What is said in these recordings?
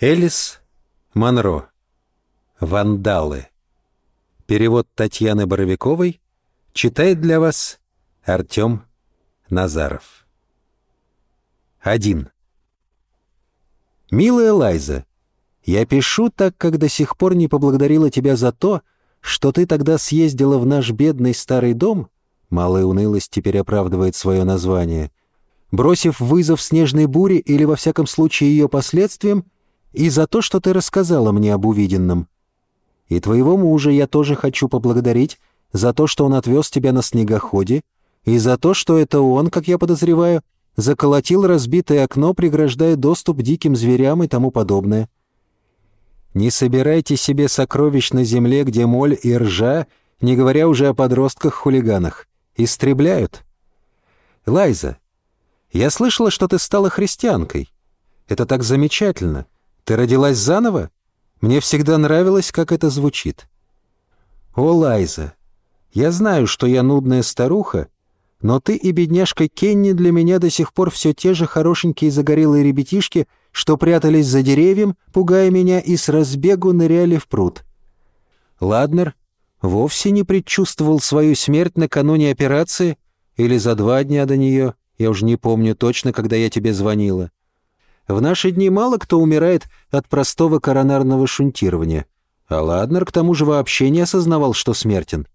Элис Монро. Вандалы. Перевод Татьяны Боровиковой. Читает для вас Артем Назаров. 1. Милая Лайза, я пишу так, как до сих пор не поблагодарила тебя за то, что ты тогда съездила в наш бедный старый дом, малая унылость теперь оправдывает свое название, бросив вызов снежной буре или, во всяком случае, ее последствиям, и за то, что ты рассказала мне об увиденном. И твоего мужа я тоже хочу поблагодарить за то, что он отвез тебя на снегоходе, и за то, что это он, как я подозреваю, заколотил разбитое окно, преграждая доступ диким зверям и тому подобное. Не собирайте себе сокровищ на земле, где моль и ржа, не говоря уже о подростках-хулиганах, истребляют. Лайза, я слышала, что ты стала христианкой. Это так замечательно — ты родилась заново? Мне всегда нравилось, как это звучит. О, Лайза, я знаю, что я нудная старуха, но ты и бедняжка Кенни для меня до сих пор все те же хорошенькие загорелые ребятишки, что прятались за деревьем, пугая меня и с разбегу ныряли в пруд. Ладнер вовсе не предчувствовал свою смерть накануне операции или за два дня до нее, я уже не помню точно, когда я тебе звонила. В наши дни мало кто умирает от простого коронарного шунтирования, а Ладнер к тому же вообще не осознавал, что смертен.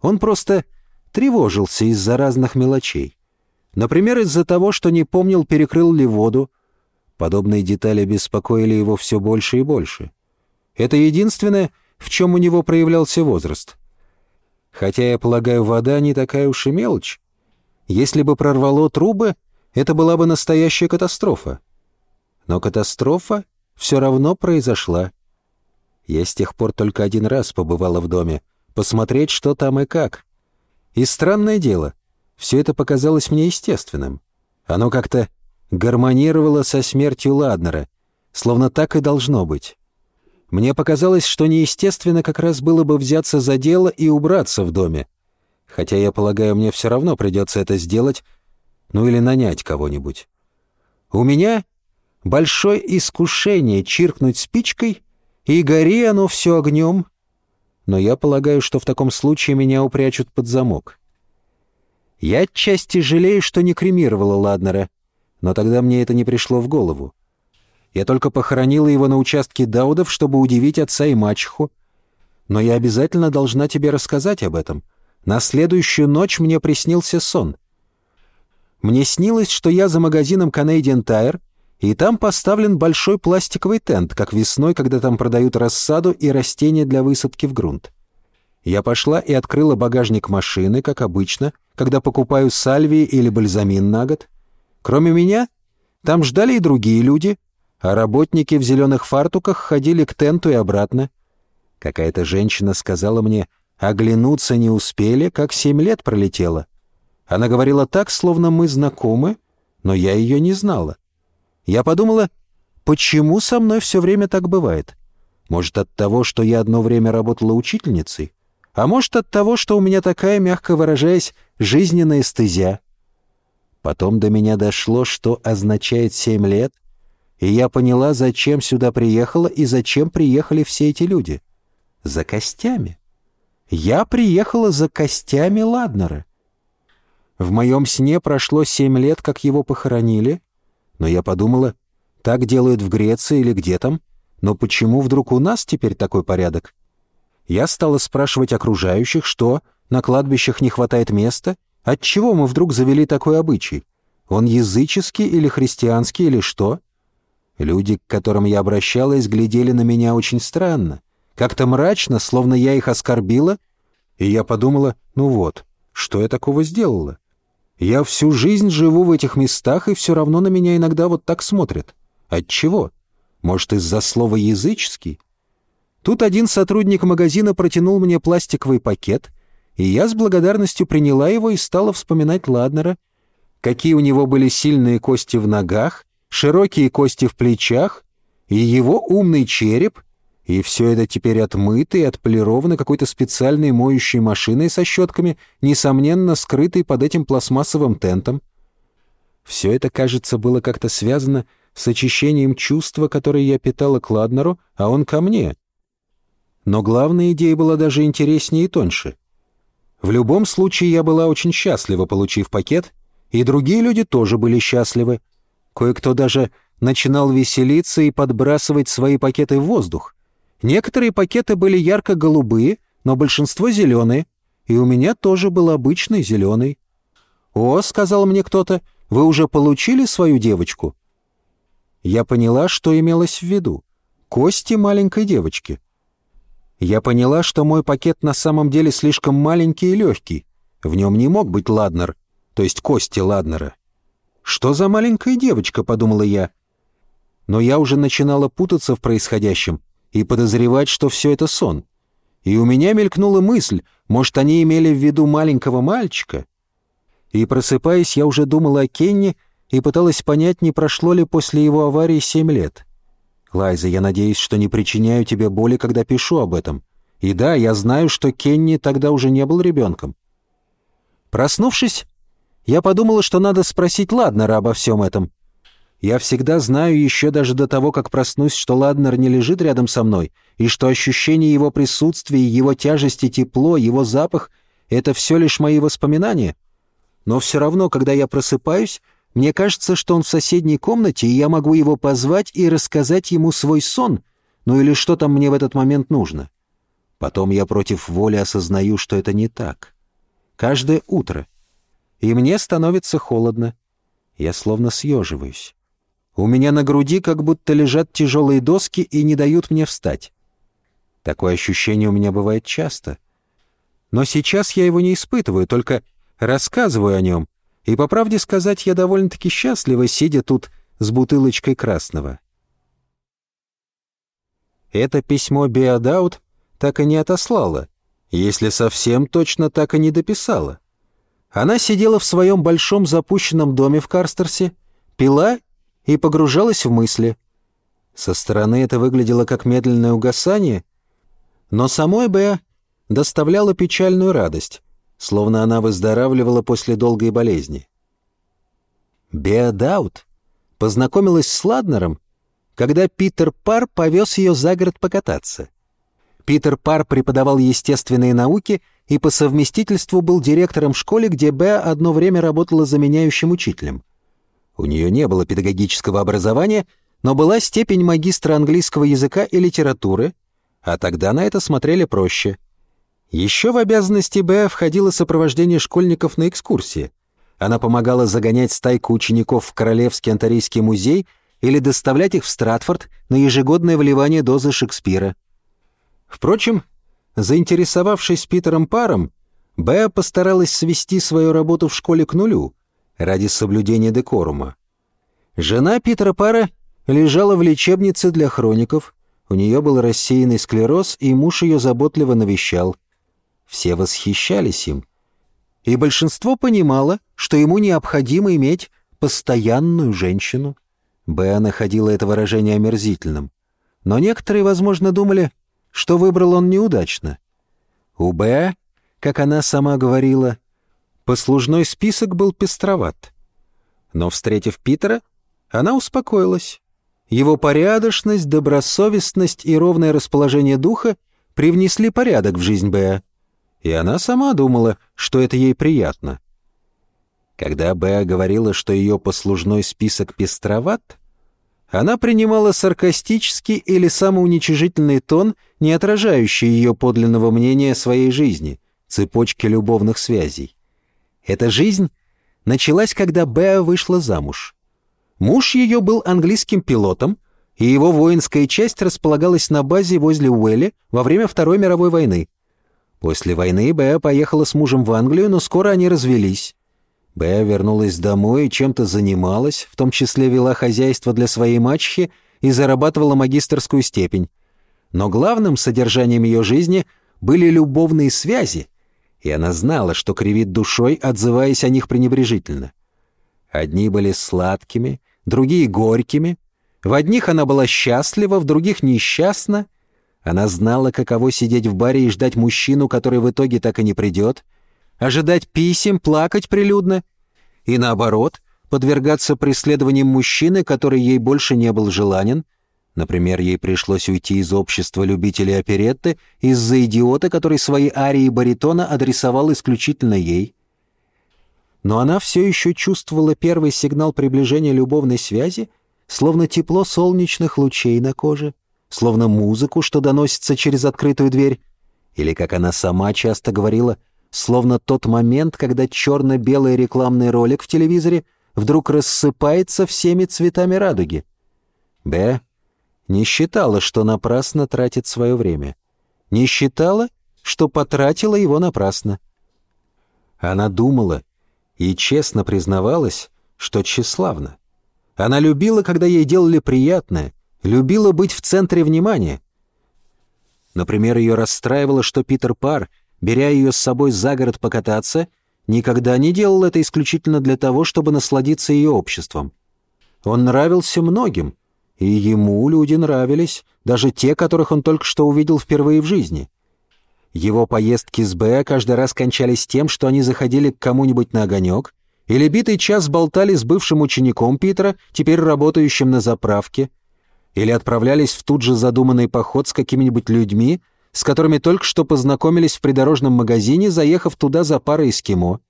Он просто тревожился из-за разных мелочей. Например, из-за того, что не помнил, перекрыл ли воду. Подобные детали беспокоили его все больше и больше. Это единственное, в чем у него проявлялся возраст. Хотя, я полагаю, вода не такая уж и мелочь. Если бы прорвало трубы, это была бы настоящая катастрофа. Но катастрофа все равно произошла. Я с тех пор только один раз побывала в доме, посмотреть, что там и как. И странное дело, все это показалось мне естественным. Оно как-то гармонировало со смертью Ладнера, словно так и должно быть. Мне показалось, что неестественно как раз было бы взяться за дело и убраться в доме. Хотя, я полагаю, мне все равно придется это сделать, ну или нанять кого-нибудь. У меня большое искушение чиркнуть спичкой, и гори оно все огнем. Но я полагаю, что в таком случае меня упрячут под замок. Я отчасти жалею, что не кремировала Ладнера, но тогда мне это не пришло в голову. Я только похоронила его на участке Даудов, чтобы удивить отца и мачеху. Но я обязательно должна тебе рассказать об этом. На следующую ночь мне приснился сон. Мне снилось, что я за магазином Canadian Tire и там поставлен большой пластиковый тент, как весной, когда там продают рассаду и растения для высадки в грунт. Я пошла и открыла багажник машины, как обычно, когда покупаю сальвии или бальзамин на год. Кроме меня, там ждали и другие люди, а работники в зеленых фартуках ходили к тенту и обратно. Какая-то женщина сказала мне, оглянуться не успели, как семь лет пролетело. Она говорила так, словно мы знакомы, но я ее не знала. Я подумала, почему со мной все время так бывает? Может, от того, что я одно время работала учительницей? А может, от того, что у меня такая, мягко выражаясь, жизненная стезя? Потом до меня дошло, что означает семь лет, и я поняла, зачем сюда приехала и зачем приехали все эти люди. За костями. Я приехала за костями Ладнера. В моем сне прошло семь лет, как его похоронили, но я подумала, так делают в Греции или где там, но почему вдруг у нас теперь такой порядок? Я стала спрашивать окружающих, что на кладбищах не хватает места, отчего мы вдруг завели такой обычай? Он языческий или христианский или что? Люди, к которым я обращалась, глядели на меня очень странно, как-то мрачно, словно я их оскорбила, и я подумала, ну вот, что я такого сделала? Я всю жизнь живу в этих местах, и все равно на меня иногда вот так смотрят. Отчего? Может, из-за слова «языческий»? Тут один сотрудник магазина протянул мне пластиковый пакет, и я с благодарностью приняла его и стала вспоминать Ладнера. Какие у него были сильные кости в ногах, широкие кости в плечах, и его умный череп, и все это теперь отмыто и отполировано какой-то специальной моющей машиной со щетками, несомненно, скрытой под этим пластмассовым тентом. Все это, кажется, было как-то связано с очищением чувства, которое я питала к Ладнеру, а он ко мне. Но главная идея была даже интереснее и тоньше. В любом случае я была очень счастлива, получив пакет, и другие люди тоже были счастливы. Кое-кто даже начинал веселиться и подбрасывать свои пакеты в воздух. Некоторые пакеты были ярко-голубые, но большинство зеленые, и у меня тоже был обычный зеленый. «О», — сказал мне кто-то, — «вы уже получили свою девочку?» Я поняла, что имелось в виду. Кости маленькой девочки. Я поняла, что мой пакет на самом деле слишком маленький и легкий. В нем не мог быть Ладнер, то есть кости Ладнера. «Что за маленькая девочка?» — подумала я. Но я уже начинала путаться в происходящем и подозревать, что все это сон. И у меня мелькнула мысль, может, они имели в виду маленького мальчика? И, просыпаясь, я уже думала о Кенни и пыталась понять, не прошло ли после его аварии семь лет. «Лайза, я надеюсь, что не причиняю тебе боли, когда пишу об этом. И да, я знаю, что Кенни тогда уже не был ребенком». Проснувшись, я подумала, что надо спросить Ладнера обо всем этом. Я всегда знаю еще даже до того, как проснусь, что Ладнер не лежит рядом со мной, и что ощущение его присутствия, его тяжести, тепло, его запах — это все лишь мои воспоминания. Но все равно, когда я просыпаюсь, мне кажется, что он в соседней комнате, и я могу его позвать и рассказать ему свой сон, ну или что там мне в этот момент нужно. Потом я против воли осознаю, что это не так. Каждое утро. И мне становится холодно. Я словно съеживаюсь. У меня на груди как будто лежат тяжелые доски и не дают мне встать. Такое ощущение у меня бывает часто. Но сейчас я его не испытываю, только рассказываю о нем, и, по правде сказать, я довольно-таки счастлива, сидя тут с бутылочкой красного. Это письмо Биодаут так и не отослала, если совсем точно так и не дописала. Она сидела в своем большом запущенном доме в Карстерсе, пила и погружалась в мысли. Со стороны это выглядело как медленное угасание, но самой Беа доставляло печальную радость словно она выздоравливала после долгой болезни. Беодаут познакомилась с Ладнером, когда Питер Пар повез ее за город покататься. Питер Пар преподавал естественные науки и по совместительству был директором в школе, где Беа одно время работала заменяющим учителем. У нее не было педагогического образования, но была степень магистра английского языка и литературы, а тогда на это смотрели проще — еще в обязанности Б входило сопровождение школьников на экскурсии. Она помогала загонять стайку учеников в Королевский антарийский музей или доставлять их в Стратфорд на ежегодное вливание дозы Шекспира. Впрочем, заинтересовавшись Питером Паром, Б постаралась свести свою работу в школе к нулю ради соблюдения декорума. Жена Питера Пара лежала в лечебнице для хроников, у нее был рассеянный склероз, и муж ее заботливо навещал – все восхищались им. И большинство понимало, что ему необходимо иметь постоянную женщину. Беа находила это выражение омерзительным. Но некоторые, возможно, думали, что выбрал он неудачно. У Беа, как она сама говорила, послужной список был пестроват. Но, встретив Питера, она успокоилась. Его порядочность, добросовестность и ровное расположение духа привнесли порядок в жизнь Беа и она сама думала, что это ей приятно. Когда Беа говорила, что ее послужной список пестроват, она принимала саркастический или самоуничижительный тон, не отражающий ее подлинного мнения о своей жизни, цепочки любовных связей. Эта жизнь началась, когда Беа вышла замуж. Муж ее был английским пилотом, и его воинская часть располагалась на базе возле Уэлли во время Второй мировой войны. После войны Беа поехала с мужем в Англию, но скоро они развелись. Беа вернулась домой и чем-то занималась, в том числе вела хозяйство для своей мачехи и зарабатывала магистрскую степень. Но главным содержанием ее жизни были любовные связи, и она знала, что кривит душой, отзываясь о них пренебрежительно. Одни были сладкими, другие — горькими. В одних она была счастлива, в других — несчастна — она знала, каково сидеть в баре и ждать мужчину, который в итоге так и не придет, ожидать писем, плакать прилюдно. И наоборот, подвергаться преследованиям мужчины, который ей больше не был желанен. Например, ей пришлось уйти из общества любителей оперетты из-за идиота, который свои арии баритона адресовал исключительно ей. Но она все еще чувствовала первый сигнал приближения любовной связи, словно тепло солнечных лучей на коже, словно музыку, что доносится через открытую дверь, или, как она сама часто говорила, словно тот момент, когда черно-белый рекламный ролик в телевизоре вдруг рассыпается всеми цветами радуги. Б не считала, что напрасно тратит свое время. Не считала, что потратила его напрасно. Она думала и честно признавалась, что тщеславна. Она любила, когда ей делали приятное, любила быть в центре внимания. Например, ее расстраивало, что Питер Пар, беря ее с собой за город покататься, никогда не делал это исключительно для того, чтобы насладиться ее обществом. Он нравился многим, и ему люди нравились, даже те, которых он только что увидел впервые в жизни. Его поездки с Б каждый раз кончались тем, что они заходили к кому-нибудь на огонек, или битый час болтали с бывшим учеником Питера, теперь работающим на заправке, или отправлялись в тут же задуманный поход с какими-нибудь людьми, с которыми только что познакомились в придорожном магазине, заехав туда за парой эскимо.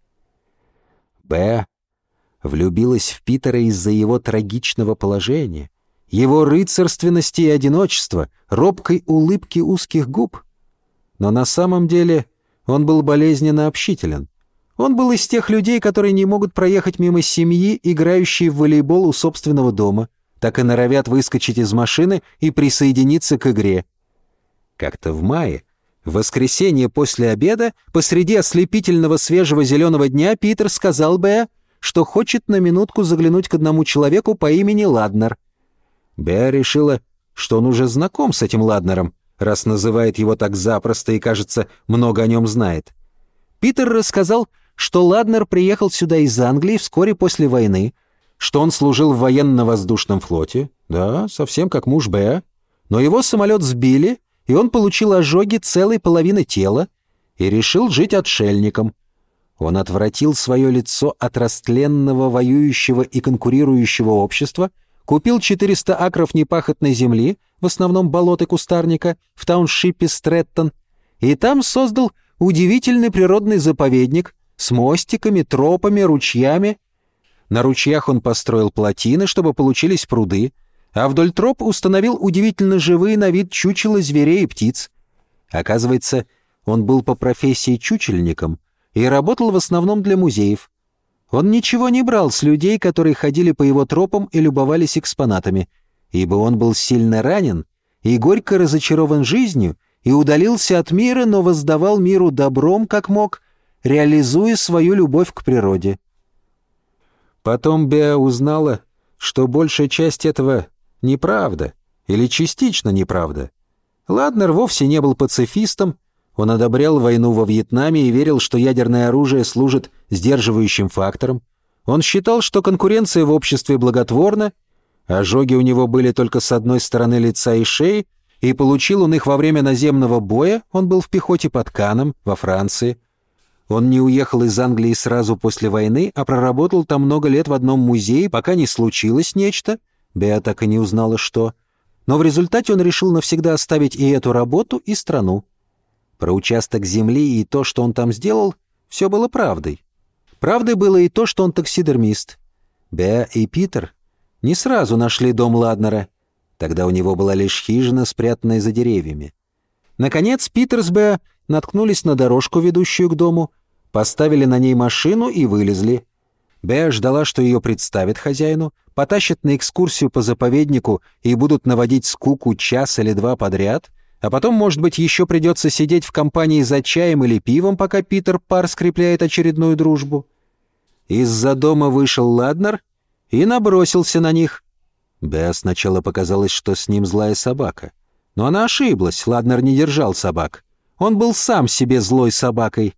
Б влюбилась в Питера из-за его трагичного положения, его рыцарственности и одиночества, робкой улыбки узких губ. Но на самом деле он был болезненно общителен. Он был из тех людей, которые не могут проехать мимо семьи, играющей в волейбол у собственного дома, так и норовят выскочить из машины и присоединиться к игре. Как-то в мае, в воскресенье после обеда, посреди ослепительного свежего зеленого дня, Питер сказал Беа, что хочет на минутку заглянуть к одному человеку по имени Ладнер. Беа решила, что он уже знаком с этим Ладнером, раз называет его так запросто и, кажется, много о нем знает. Питер рассказал, что Ладнер приехал сюда из Англии вскоре после войны, что он служил в военно-воздушном флоте, да, совсем как муж Беа, но его самолет сбили, и он получил ожоги целой половины тела и решил жить отшельником. Он отвратил свое лицо от растленного, воюющего и конкурирующего общества, купил 400 акров непахотной земли, в основном болот и кустарника, в тауншипе Стрэттон, и там создал удивительный природный заповедник с мостиками, тропами, ручьями. На ручьях он построил плотины, чтобы получились пруды, а вдоль троп установил удивительно живые на вид чучела зверей и птиц. Оказывается, он был по профессии чучельником и работал в основном для музеев. Он ничего не брал с людей, которые ходили по его тропам и любовались экспонатами, ибо он был сильно ранен и горько разочарован жизнью и удалился от мира, но воздавал миру добром, как мог, реализуя свою любовь к природе. Потом Беа узнала, что большая часть этого неправда или частично неправда. Ладнер вовсе не был пацифистом, он одобрял войну во Вьетнаме и верил, что ядерное оружие служит сдерживающим фактором. Он считал, что конкуренция в обществе благотворна, ожоги у него были только с одной стороны лица и шеи, и получил он их во время наземного боя, он был в пехоте под Каном, во Франции. Он не уехал из Англии сразу после войны, а проработал там много лет в одном музее, пока не случилось нечто, Беа так и не узнала, что. Но в результате он решил навсегда оставить и эту работу, и страну. Про участок земли и то, что он там сделал, все было правдой. Правдой было и то, что он таксидермист. Беа и Питер не сразу нашли дом Ладнера. Тогда у него была лишь хижина, спрятанная за деревьями. Наконец Питер с Беа наткнулись на дорожку, ведущую к дому, поставили на ней машину и вылезли. Беа ждала, что ее представят хозяину, потащат на экскурсию по заповеднику и будут наводить скуку час или два подряд, а потом, может быть, еще придется сидеть в компании за чаем или пивом, пока Питер Пар скрепляет очередную дружбу. Из-за дома вышел Ладнер и набросился на них. Беа сначала показалось, что с ним злая собака. Но она ошиблась, Ладнер не держал собак. Он был сам себе злой собакой.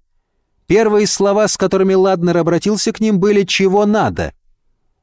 Первые слова, с которыми Ладнер обратился к ним, были «чего надо».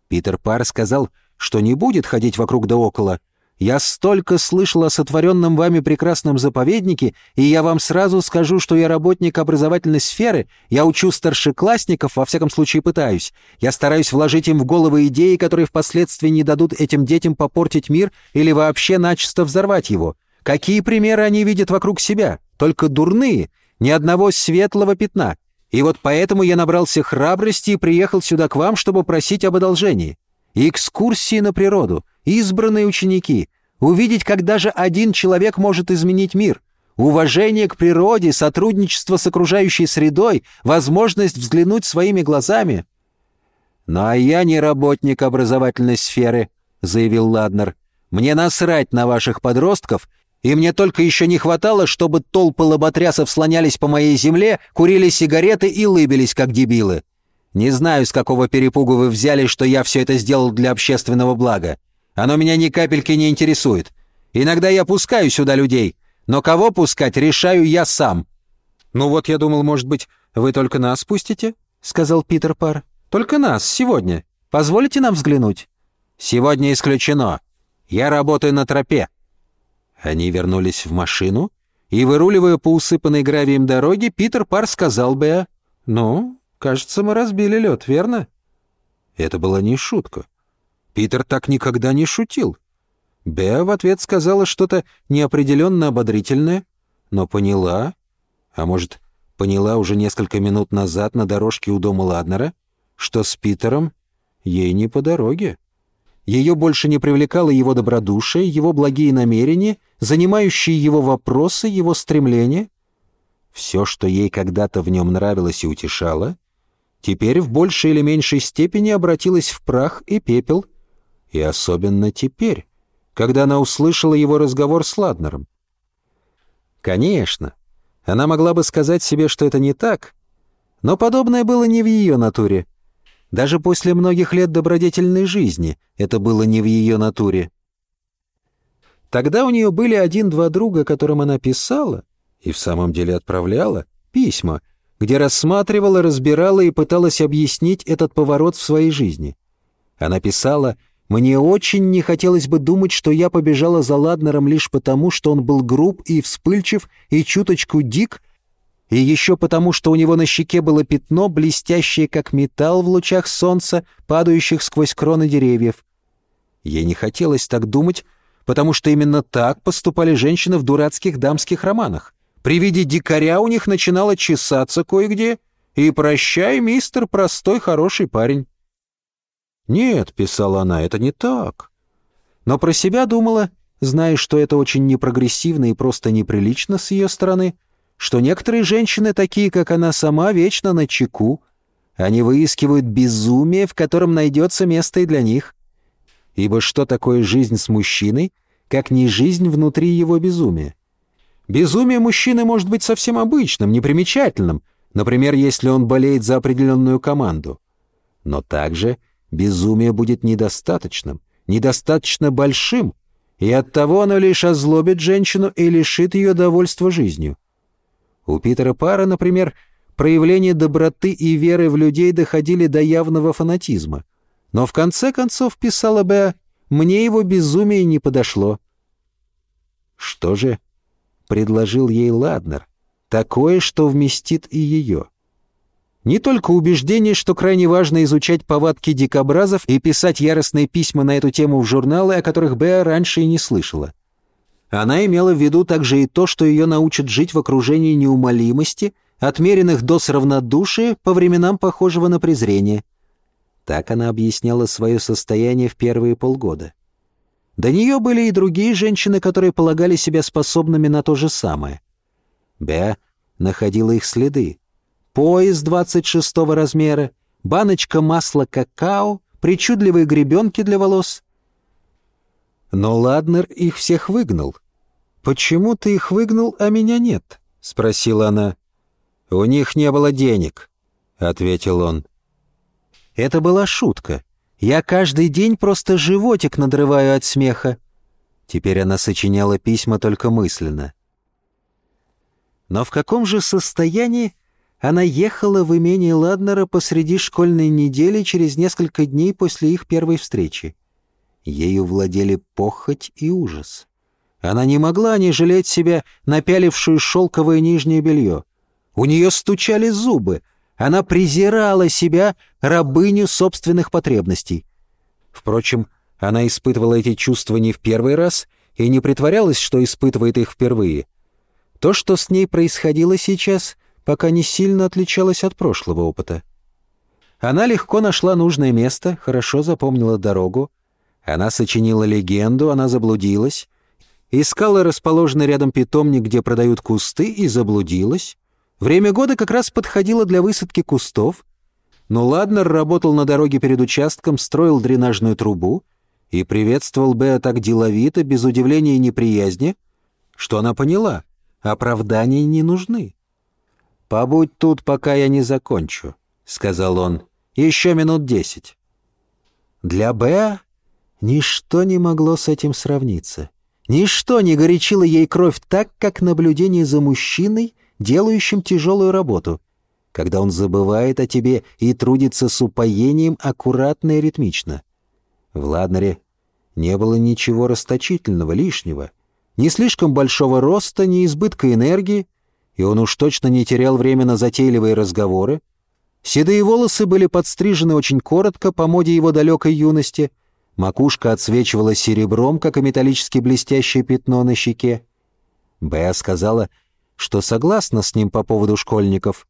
Питер Пар сказал, что не будет ходить вокруг да около, Я столько слышал о сотворенном вами прекрасном заповеднике, и я вам сразу скажу, что я работник образовательной сферы, я учу старшеклассников, во всяком случае пытаюсь. Я стараюсь вложить им в головы идеи, которые впоследствии не дадут этим детям попортить мир или вообще начисто взорвать его. Какие примеры они видят вокруг себя? Только дурные, ни одного светлого пятна. И вот поэтому я набрался храбрости и приехал сюда к вам, чтобы просить об одолжении. Экскурсии на природу, избранные ученики, увидеть, как даже один человек может изменить мир, уважение к природе, сотрудничество с окружающей средой, возможность взглянуть своими глазами. «Ну а я не работник образовательной сферы», — заявил Ладнер. «Мне насрать на ваших подростков, и мне только еще не хватало, чтобы толпы лоботрясов слонялись по моей земле, курили сигареты и лыбились, как дебилы. Не знаю, с какого перепугу вы взяли, что я все это сделал для общественного блага. Оно меня ни капельки не интересует. Иногда я пускаю сюда людей, но кого пускать, решаю я сам». «Ну вот, я думал, может быть, вы только нас пустите?» — сказал Питер Пар. «Только нас, сегодня. Позволите нам взглянуть?» «Сегодня исключено. Я работаю на тропе». Они вернулись в машину, и, выруливая по усыпанной гравием дороге, Питер Пар сказал Беа, «Ну, Кажется, мы разбили лед, верно?» Это была не шутка. Питер так никогда не шутил. Беа в ответ сказала что-то неопределенно ободрительное, но поняла, а может, поняла уже несколько минут назад на дорожке у дома Ладнера, что с Питером ей не по дороге. Ее больше не привлекало его добродушие, его благие намерения, занимающие его вопросы, его стремления. Все, что ей когда-то в нем нравилось и утешало, теперь в большей или меньшей степени обратилась в прах и пепел, и особенно теперь, когда она услышала его разговор с Ладнером. Конечно, она могла бы сказать себе, что это не так, но подобное было не в ее натуре. Даже после многих лет добродетельной жизни это было не в ее натуре. Тогда у нее были один-два друга, которым она писала, и в самом деле отправляла, письма — где рассматривала, разбирала и пыталась объяснить этот поворот в своей жизни. Она писала «Мне очень не хотелось бы думать, что я побежала за Ладнером лишь потому, что он был груб и вспыльчив и чуточку дик, и еще потому, что у него на щеке было пятно, блестящее как металл в лучах солнца, падающих сквозь кроны деревьев. Ей не хотелось так думать, потому что именно так поступали женщины в дурацких дамских романах. При виде дикаря у них начинало чесаться кое-где, и прощай, мистер, простой хороший парень. «Нет», — писала она, — «это не так». Но про себя думала, зная, что это очень непрогрессивно и просто неприлично с ее стороны, что некоторые женщины, такие как она сама, вечно на чеку. Они выискивают безумие, в котором найдется место и для них. Ибо что такое жизнь с мужчиной, как не жизнь внутри его безумия? Безумие мужчины может быть совсем обычным, непримечательным, например, если он болеет за определенную команду. Но также безумие будет недостаточным, недостаточно большим, и оттого оно лишь озлобит женщину и лишит ее довольства жизнью. У Питера Пара, например, проявления доброты и веры в людей доходили до явного фанатизма. Но в конце концов, писала Беа, мне его безумие не подошло. Что же предложил ей Ладнер, такое, что вместит и ее. Не только убеждение, что крайне важно изучать повадки дикобразов и писать яростные письма на эту тему в журналы, о которых Беа раньше и не слышала. Она имела в виду также и то, что ее научат жить в окружении неумолимости, отмеренных доз равнодушия, по временам похожего на презрение. Так она объясняла свое состояние в первые полгода. До нее были и другие женщины, которые полагали себя способными на то же самое. Беа находила их следы. Пояс 26 размера, баночка масла какао, причудливые гребенки для волос. Но Ладнер их всех выгнал. «Почему ты их выгнал, а меня нет?» — спросила она. «У них не было денег», — ответил он. Это была шутка. Я каждый день просто животик надрываю от смеха». Теперь она сочиняла письма только мысленно. Но в каком же состоянии она ехала в имение Ладнера посреди школьной недели через несколько дней после их первой встречи? Ею владели похоть и ужас. Она не могла не жалеть себя, напялившую шелковое нижнее белье. У нее стучали зубы. Она презирала себя, рабыню собственных потребностей. Впрочем, она испытывала эти чувства не в первый раз и не притворялась, что испытывает их впервые. То, что с ней происходило сейчас, пока не сильно отличалось от прошлого опыта. Она легко нашла нужное место, хорошо запомнила дорогу. Она сочинила легенду, она заблудилась. Искала расположенный рядом питомник, где продают кусты, и заблудилась. Время года как раз подходило для высадки кустов. Но Ладнер работал на дороге перед участком, строил дренажную трубу и приветствовал Беа так деловито, без удивления и неприязни, что она поняла, оправдания не нужны. «Побудь тут, пока я не закончу», — сказал он. «Еще минут десять». Для Беа ничто не могло с этим сравниться. Ничто не горячило ей кровь так, как наблюдение за мужчиной, делающим тяжелую работу, когда он забывает о тебе и трудится с упоением аккуратно и ритмично. В Ладнере не было ничего расточительного, лишнего, ни слишком большого роста, ни избытка энергии, и он уж точно не терял время на затейливые разговоры. Седые волосы были подстрижены очень коротко по моде его далекой юности, макушка отсвечивала серебром, как и металлически блестящее пятно на щеке. Беа сказала, что согласна с ним по поводу школьников.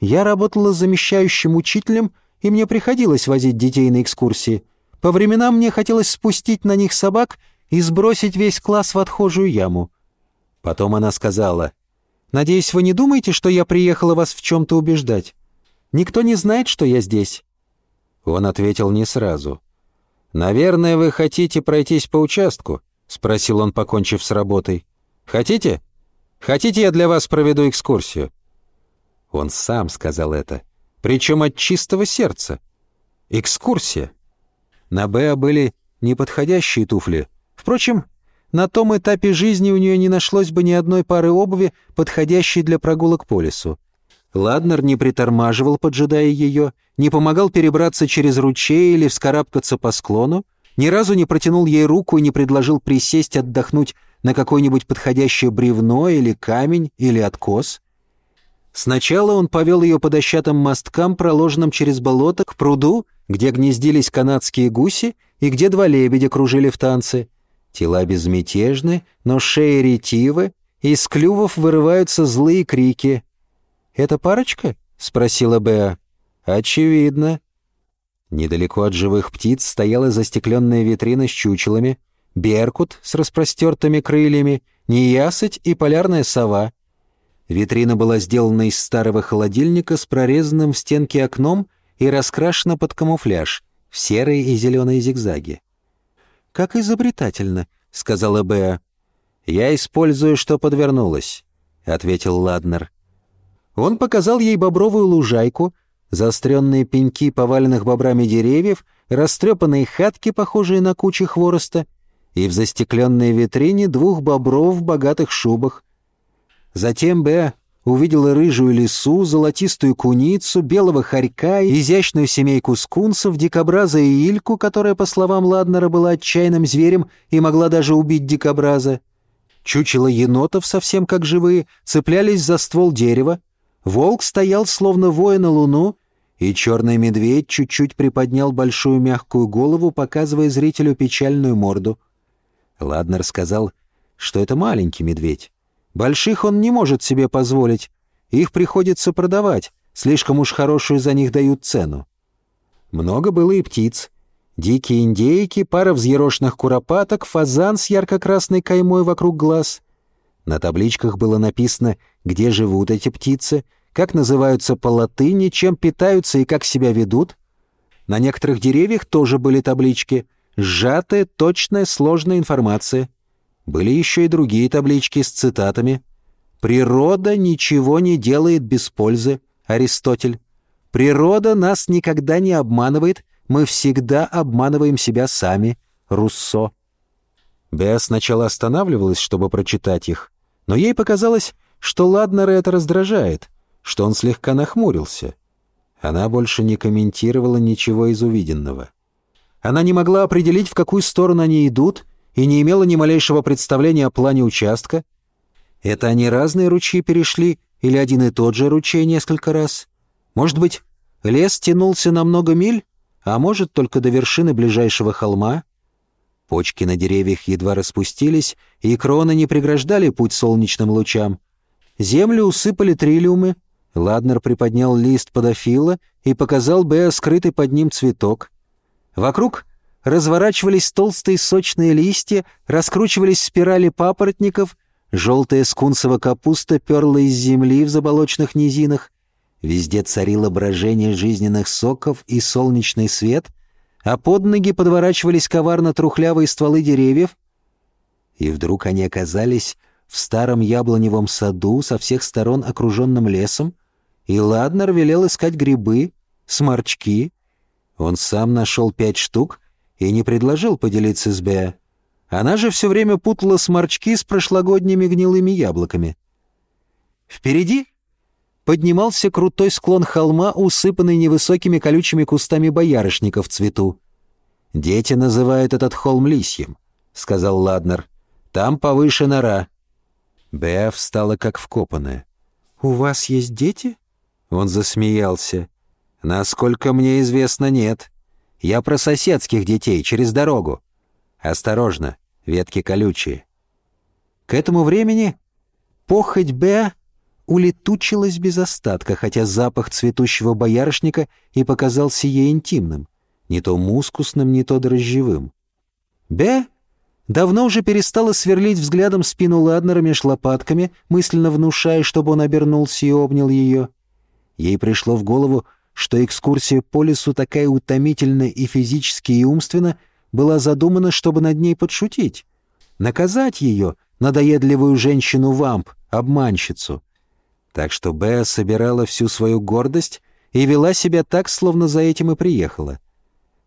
Я работала замещающим учителем, и мне приходилось возить детей на экскурсии. По временам мне хотелось спустить на них собак и сбросить весь класс в отхожую яму. Потом она сказала — Надеюсь, вы не думаете, что я приехала вас в чем-то убеждать? Никто не знает, что я здесь». Он ответил не сразу. «Наверное, вы хотите пройтись по участку?» — спросил он, покончив с работой. «Хотите? Хотите, я для вас проведу экскурсию?» Он сам сказал это, причем от чистого сердца. «Экскурсия». На Беа были неподходящие туфли. Впрочем, на том этапе жизни у нее не нашлось бы ни одной пары обуви, подходящей для прогулок по лесу. Ладнер не притормаживал, поджидая ее, не помогал перебраться через ручей или вскарабкаться по склону, ни разу не протянул ей руку и не предложил присесть отдохнуть на какое-нибудь подходящее бревно или камень или откос. Сначала он повел ее по дощатым мосткам, проложенным через болото, к пруду, где гнездились канадские гуси и где два лебедя кружили в танце. Тела безмятежны, но шеи ретивы, из клювов вырываются злые крики. «Это парочка?» — спросила Беа. «Очевидно». Недалеко от живых птиц стояла застекленная витрина с чучелами, беркут с распростертыми крыльями, неясыть и полярная сова. Витрина была сделана из старого холодильника с прорезанным в стенке окном и раскрашена под камуфляж в серые и зеленые зигзаги. «Как изобретательно», — сказала Беа. «Я использую, что подвернулось», — ответил Ладнер. Он показал ей бобровую лужайку, заостренные пеньки поваленных бобрами деревьев, растрепанные хатки, похожие на кучи хвороста, и в застекленной витрине двух бобров в богатых шубах. Затем Беа увидела рыжую лису, золотистую куницу, белого хорька, изящную семейку скунсов, дикобраза и ильку, которая, по словам Ладнера, была отчаянным зверем и могла даже убить дикобраза. Чучело енотов, совсем как живые, цеплялись за ствол дерева. Волк стоял, словно воя на луну, и черный медведь чуть-чуть приподнял большую мягкую голову, показывая зрителю печальную морду. Ладнер сказал, что это маленький медведь. Больших он не может себе позволить. Их приходится продавать, слишком уж хорошую за них дают цену. Много было и птиц. Дикие индейки, пара взъерошенных куропаток, фазан с ярко-красной каймой вокруг глаз. На табличках было написано, где живут эти птицы, как называются по латыни, чем питаются и как себя ведут. На некоторых деревьях тоже были таблички. Сжатая, точная, сложная информация. Были еще и другие таблички с цитатами. «Природа ничего не делает без пользы», Аристотель. «Природа нас никогда не обманывает, мы всегда обманываем себя сами», Руссо. Беа сначала останавливалась, чтобы прочитать их, но ей показалось, что Ладнера это раздражает, что он слегка нахмурился. Она больше не комментировала ничего из увиденного. Она не могла определить, в какую сторону они идут, и не имела ни малейшего представления о плане участка. Это они разные ручьи перешли, или один и тот же ручей несколько раз? Может быть, лес тянулся на много миль, а может, только до вершины ближайшего холма? Почки на деревьях едва распустились, и кроны не преграждали путь солнечным лучам. Землю усыпали триллиумы. Ладнер приподнял лист подофила и показал Беа скрытый под ним цветок. Вокруг разворачивались толстые сочные листья, раскручивались спирали папоротников, желтая скунсова капуста перла из земли в заболочных низинах, везде царило брожение жизненных соков и солнечный свет, а под ноги подворачивались коварно-трухлявые стволы деревьев, и вдруг они оказались в старом яблоневом саду со всех сторон окруженным лесом, и Ладнер велел искать грибы, сморчки. Он сам нашел пять штук и не предложил поделиться с Беа. Она же все время путала сморчки с прошлогодними гнилыми яблоками. Впереди поднимался крутой склон холма, усыпанный невысокими колючими кустами боярышника в цвету. «Дети называют этот холм лисьем», — сказал Ладнер. «Там повыше нора». Беа встала как вкопанная. «У вас есть дети?» Он засмеялся. «Насколько мне известно, нет. Я про соседских детей, через дорогу. Осторожно, ветки колючие». К этому времени похоть Беа улетучилась без остатка, хотя запах цветущего боярышника и показался ей интимным, не то мускусным, не то дрожжевым. Беа давно уже перестала сверлить взглядом спину Ладнера меж лопатками, мысленно внушая, чтобы он обернулся и обнял ее. Ей пришло в голову, что экскурсия по лесу такая утомительная и физически, и умственно, была задумана, чтобы над ней подшутить. Наказать ее, надоедливую женщину-вамп, обманщицу. Так что Беа собирала всю свою гордость и вела себя так, словно за этим и приехала.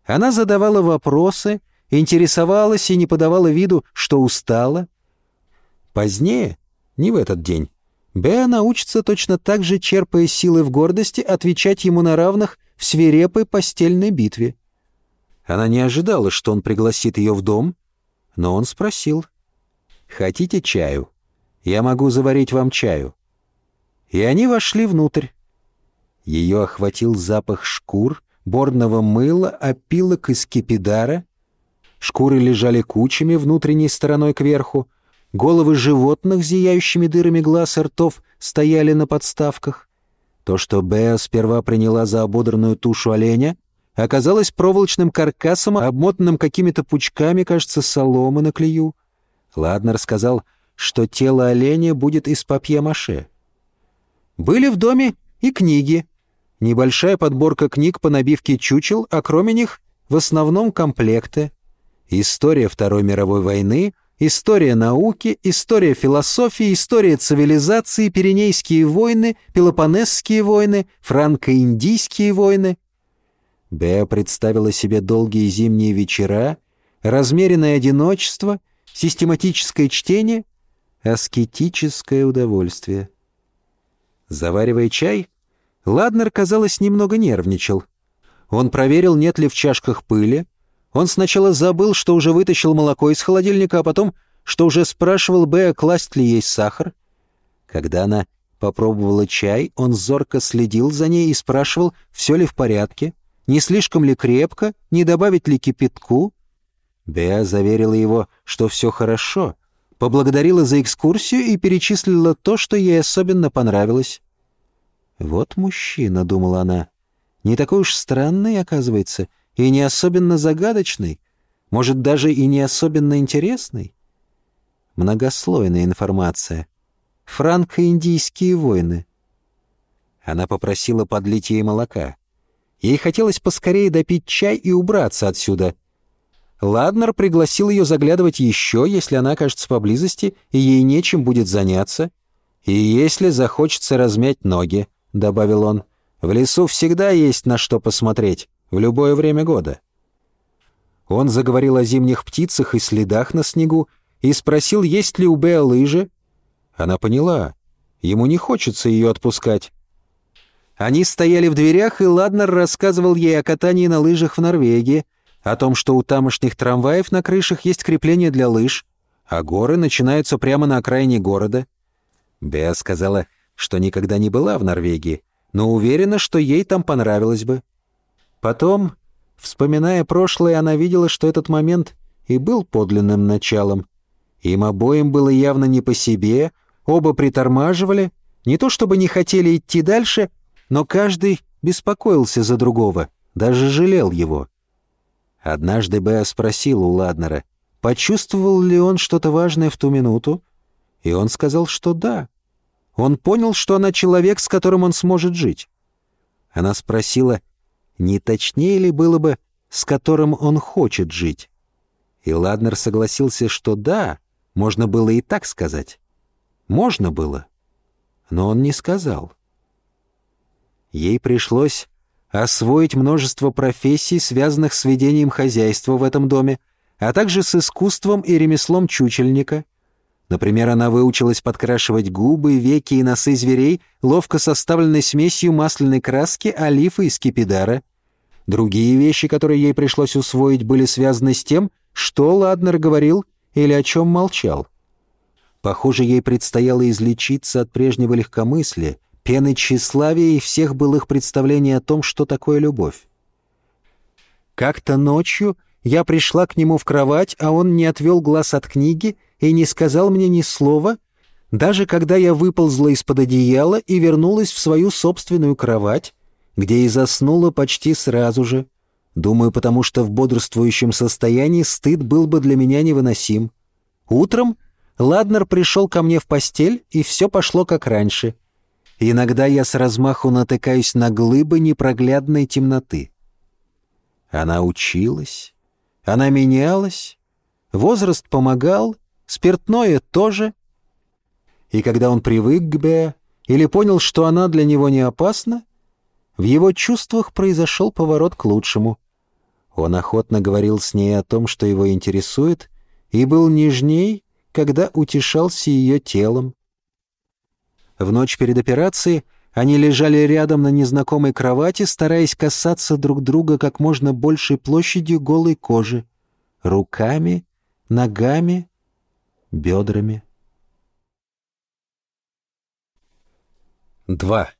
Она задавала вопросы, интересовалась и не подавала виду, что устала. Позднее, не в этот день, Беа научится точно так же, черпая силы в гордости, отвечать ему на равных в свирепой постельной битве. Она не ожидала, что он пригласит ее в дом, но он спросил. «Хотите чаю? Я могу заварить вам чаю». И они вошли внутрь. Ее охватил запах шкур, борного мыла, опилок и скипидара. Шкуры лежали кучами внутренней стороной кверху, Головы животных, зияющими дырами глаз и ртов, стояли на подставках. То, что Беа сперва приняла за ободранную тушу оленя, оказалось проволочным каркасом, обмотанным какими-то пучками, кажется, соломы на клею. Ладно рассказал, что тело оленя будет из папье-маше. Были в доме и книги. Небольшая подборка книг по набивке чучел, а кроме них в основном комплекты. История Второй мировой войны — История науки, история философии, история цивилизации, Пиренейские войны, Пелопонесские войны, франко-индийские войны. Беа представила себе долгие зимние вечера, размеренное одиночество, систематическое чтение, аскетическое удовольствие. Заваривая чай, Ладнер, казалось, немного нервничал. Он проверил, нет ли в чашках пыли, он сначала забыл, что уже вытащил молоко из холодильника, а потом, что уже спрашивал Беа, класть ли ей сахар. Когда она попробовала чай, он зорко следил за ней и спрашивал, все ли в порядке, не слишком ли крепко, не добавить ли кипятку. Беа заверила его, что все хорошо, поблагодарила за экскурсию и перечислила то, что ей особенно понравилось. «Вот мужчина», — думала она, — «не такой уж странный, оказывается, и не особенно загадочный, может, даже и не особенно интересный. Многослойная информация. Франко-индийские войны. Она попросила подлить ей молока. Ей хотелось поскорее допить чай и убраться отсюда. Ладнер пригласил ее заглядывать еще, если она окажется поблизости, и ей нечем будет заняться. «И если захочется размять ноги», — добавил он. «В лесу всегда есть на что посмотреть» в любое время года. Он заговорил о зимних птицах и следах на снегу и спросил, есть ли у Беа лыжи. Она поняла, ему не хочется ее отпускать. Они стояли в дверях, и Ладнер рассказывал ей о катании на лыжах в Норвегии, О том, что у тамошних трамваев на крышах есть крепление для лыж, а горы начинаются прямо на окраине города. Беа сказала, что никогда не была в Норвегии, но уверена, что ей там понравилось бы. Потом, вспоминая прошлое, она видела, что этот момент и был подлинным началом. Им обоим было явно не по себе, оба притормаживали, не то чтобы не хотели идти дальше, но каждый беспокоился за другого, даже жалел его. Однажды Беа спросил у Ладнера, почувствовал ли он что-то важное в ту минуту, и он сказал, что да. Он понял, что она человек, с которым он сможет жить. Она спросила, не точнее ли было бы, с которым он хочет жить. И Ладнер согласился, что да, можно было и так сказать. Можно было, но он не сказал. Ей пришлось освоить множество профессий, связанных с ведением хозяйства в этом доме, а также с искусством и ремеслом чучельника. Например, она выучилась подкрашивать губы, веки и носы зверей, ловко составленной смесью масляной краски, олифа и скипидара. Другие вещи, которые ей пришлось усвоить, были связаны с тем, что Ладнер говорил или о чем молчал. Похоже, ей предстояло излечиться от прежнего легкомыслия, пены тщеславия и всех былых представлений о том, что такое любовь. Как-то ночью я пришла к нему в кровать, а он не отвел глаз от книги и не сказал мне ни слова, даже когда я выползла из-под одеяла и вернулась в свою собственную кровать, где и заснула почти сразу же. Думаю, потому что в бодрствующем состоянии стыд был бы для меня невыносим. Утром Ладнер пришел ко мне в постель, и все пошло как раньше — Иногда я с размаху натыкаюсь на глыбы непроглядной темноты. Она училась, она менялась, возраст помогал, спиртное тоже. И когда он привык к Беа или понял, что она для него не опасна, в его чувствах произошел поворот к лучшему. Он охотно говорил с ней о том, что его интересует, и был нежней, когда утешался ее телом. В ночь перед операцией они лежали рядом на незнакомой кровати, стараясь касаться друг друга как можно большей площадью голой кожи. Руками, ногами, бедрами. 2.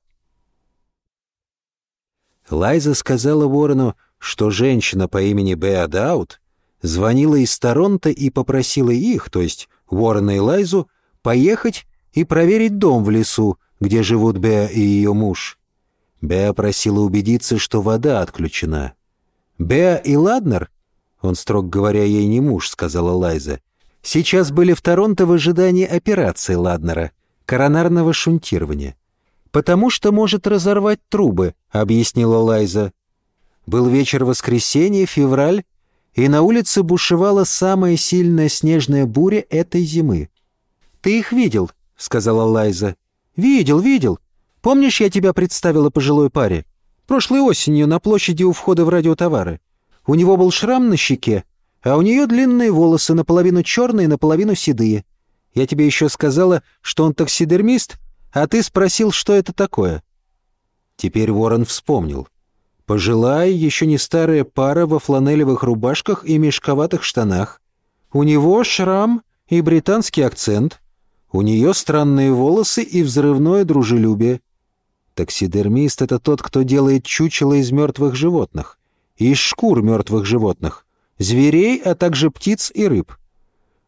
Лайза сказала Ворону, что женщина по имени Беа Даут звонила из Торонто и попросила их, то есть Ворона и Лайзу, поехать и проверить дом в лесу, где живут Беа и ее муж. Беа просила убедиться, что вода отключена. «Беа и Ладнер?» Он, строго говоря, ей не муж, сказала Лайза. «Сейчас были в Торонто в ожидании операции Ладнера, коронарного шунтирования. «Потому что может разорвать трубы», — объяснила Лайза. Был вечер воскресенья, февраль, и на улице бушевала самая сильная снежная буря этой зимы. «Ты их видел?» — сказала Лайза. «Видел, видел. Помнишь, я тебя представила пожилой паре? Прошлой осенью на площади у входа в радиотовары. У него был шрам на щеке, а у нее длинные волосы, наполовину черные, наполовину седые. Я тебе еще сказала, что он таксидермист, а ты спросил, что это такое». Теперь Ворон вспомнил. Пожилая, еще не старая пара во фланелевых рубашках и мешковатых штанах. У него шрам и британский акцент — у нее странные волосы и взрывное дружелюбие. Таксидермист — это тот, кто делает чучело из мертвых животных, из шкур мертвых животных, зверей, а также птиц и рыб.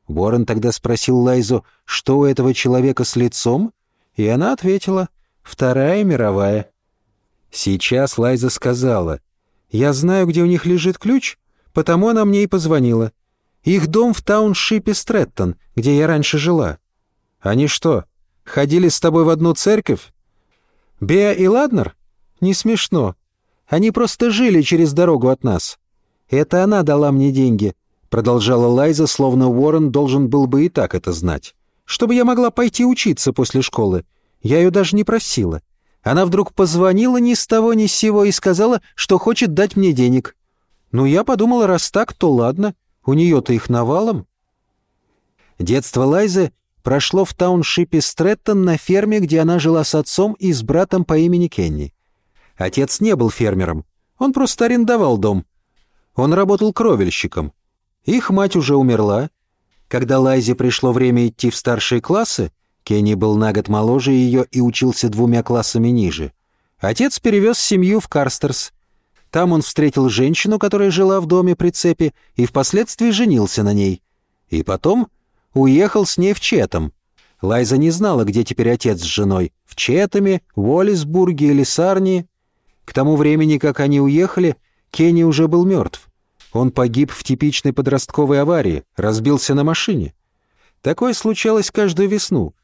Уоррен тогда спросил Лайзу, что у этого человека с лицом, и она ответила «Вторая мировая». Сейчас Лайза сказала «Я знаю, где у них лежит ключ, потому она мне и позвонила. Их дом в тауншипе Стрэттон, где я раньше жила». Они что, ходили с тобой в одну церковь? Беа и Ладнер? Не смешно. Они просто жили через дорогу от нас. Это она дала мне деньги, продолжала Лайза, словно Уоррен должен был бы и так это знать. Чтобы я могла пойти учиться после школы. Я ее даже не просила. Она вдруг позвонила ни с того ни с сего и сказала, что хочет дать мне денег. Ну, я подумала, раз так, то ладно. У нее-то их навалом. Детство Лайзы прошло в тауншипе Стрэттон на ферме, где она жила с отцом и с братом по имени Кенни. Отец не был фермером, он просто арендовал дом. Он работал кровельщиком. Их мать уже умерла. Когда Лайзе пришло время идти в старшие классы, Кенни был на год моложе ее и учился двумя классами ниже. Отец перевез семью в Карстерс. Там он встретил женщину, которая жила в доме при цепи, и впоследствии женился на ней. И потом уехал с ней в Четом. Лайза не знала, где теперь отец с женой. В Четами, Уоллисбурге или Сарнии. К тому времени, как они уехали, Кенни уже был мертв. Он погиб в типичной подростковой аварии, разбился на машине. Такое случалось каждую весну.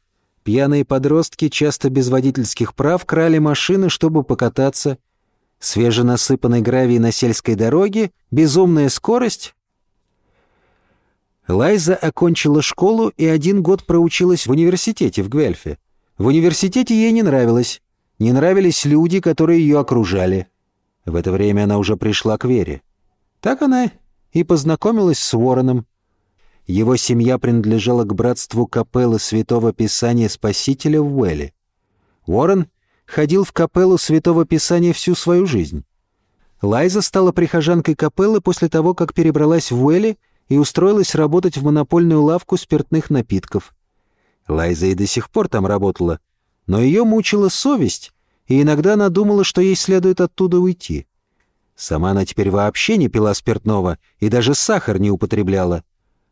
Пьяные подростки, часто без водительских прав, крали машины, чтобы покататься. Свеженасыпанный гравий на сельской дороге, безумная скорость. Лайза окончила школу и один год проучилась в университете в Гвельфе. В университете ей не нравилось. Не нравились люди, которые ее окружали. В это время она уже пришла к Вере. Так она и познакомилась с Вороном. Его семья принадлежала к братству капеллы Святого Писания Спасителя в Уэлле. Уоррен ходил в капеллу Святого Писания всю свою жизнь. Лайза стала прихожанкой капеллы после того, как перебралась в Уэлле и устроилась работать в монопольную лавку спиртных напитков. Лайза и до сих пор там работала, но ее мучила совесть, и иногда она думала, что ей следует оттуда уйти. Сама она теперь вообще не пила спиртного и даже сахар не употребляла.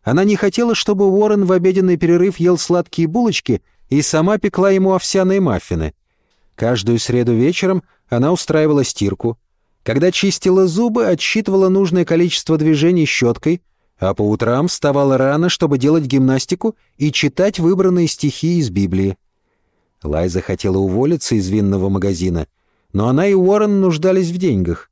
Она не хотела, чтобы Уоррен в обеденный перерыв ел сладкие булочки и сама пекла ему овсяные маффины. Каждую среду вечером она устраивала стирку. Когда чистила зубы, отсчитывала нужное количество движений щеткой, а по утрам вставала рано, чтобы делать гимнастику и читать выбранные стихи из Библии. Лайза хотела уволиться из винного магазина, но она и Уоррен нуждались в деньгах.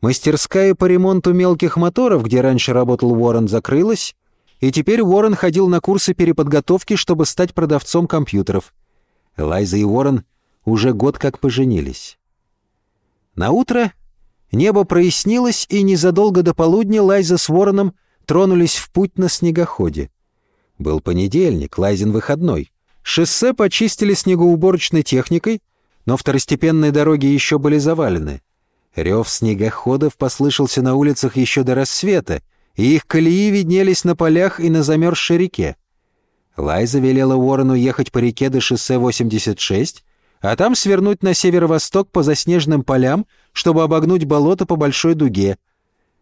Мастерская по ремонту мелких моторов, где раньше работал Уоррен, закрылась, и теперь Уоррен ходил на курсы переподготовки, чтобы стать продавцом компьютеров. Лайза и Уоррен уже год как поженились. На утро небо прояснилось, и незадолго до полудня Лайза с Уорреном тронулись в путь на снегоходе. Был понедельник, Лайзин выходной. Шоссе почистили снегоуборочной техникой, но второстепенные дороги еще были завалены. Рев снегоходов послышался на улицах еще до рассвета, и их колеи виднелись на полях и на замерзшей реке. Лайза велела Уоррену ехать по реке до шоссе 86, а там свернуть на северо-восток по заснеженным полям, чтобы обогнуть болото по большой дуге.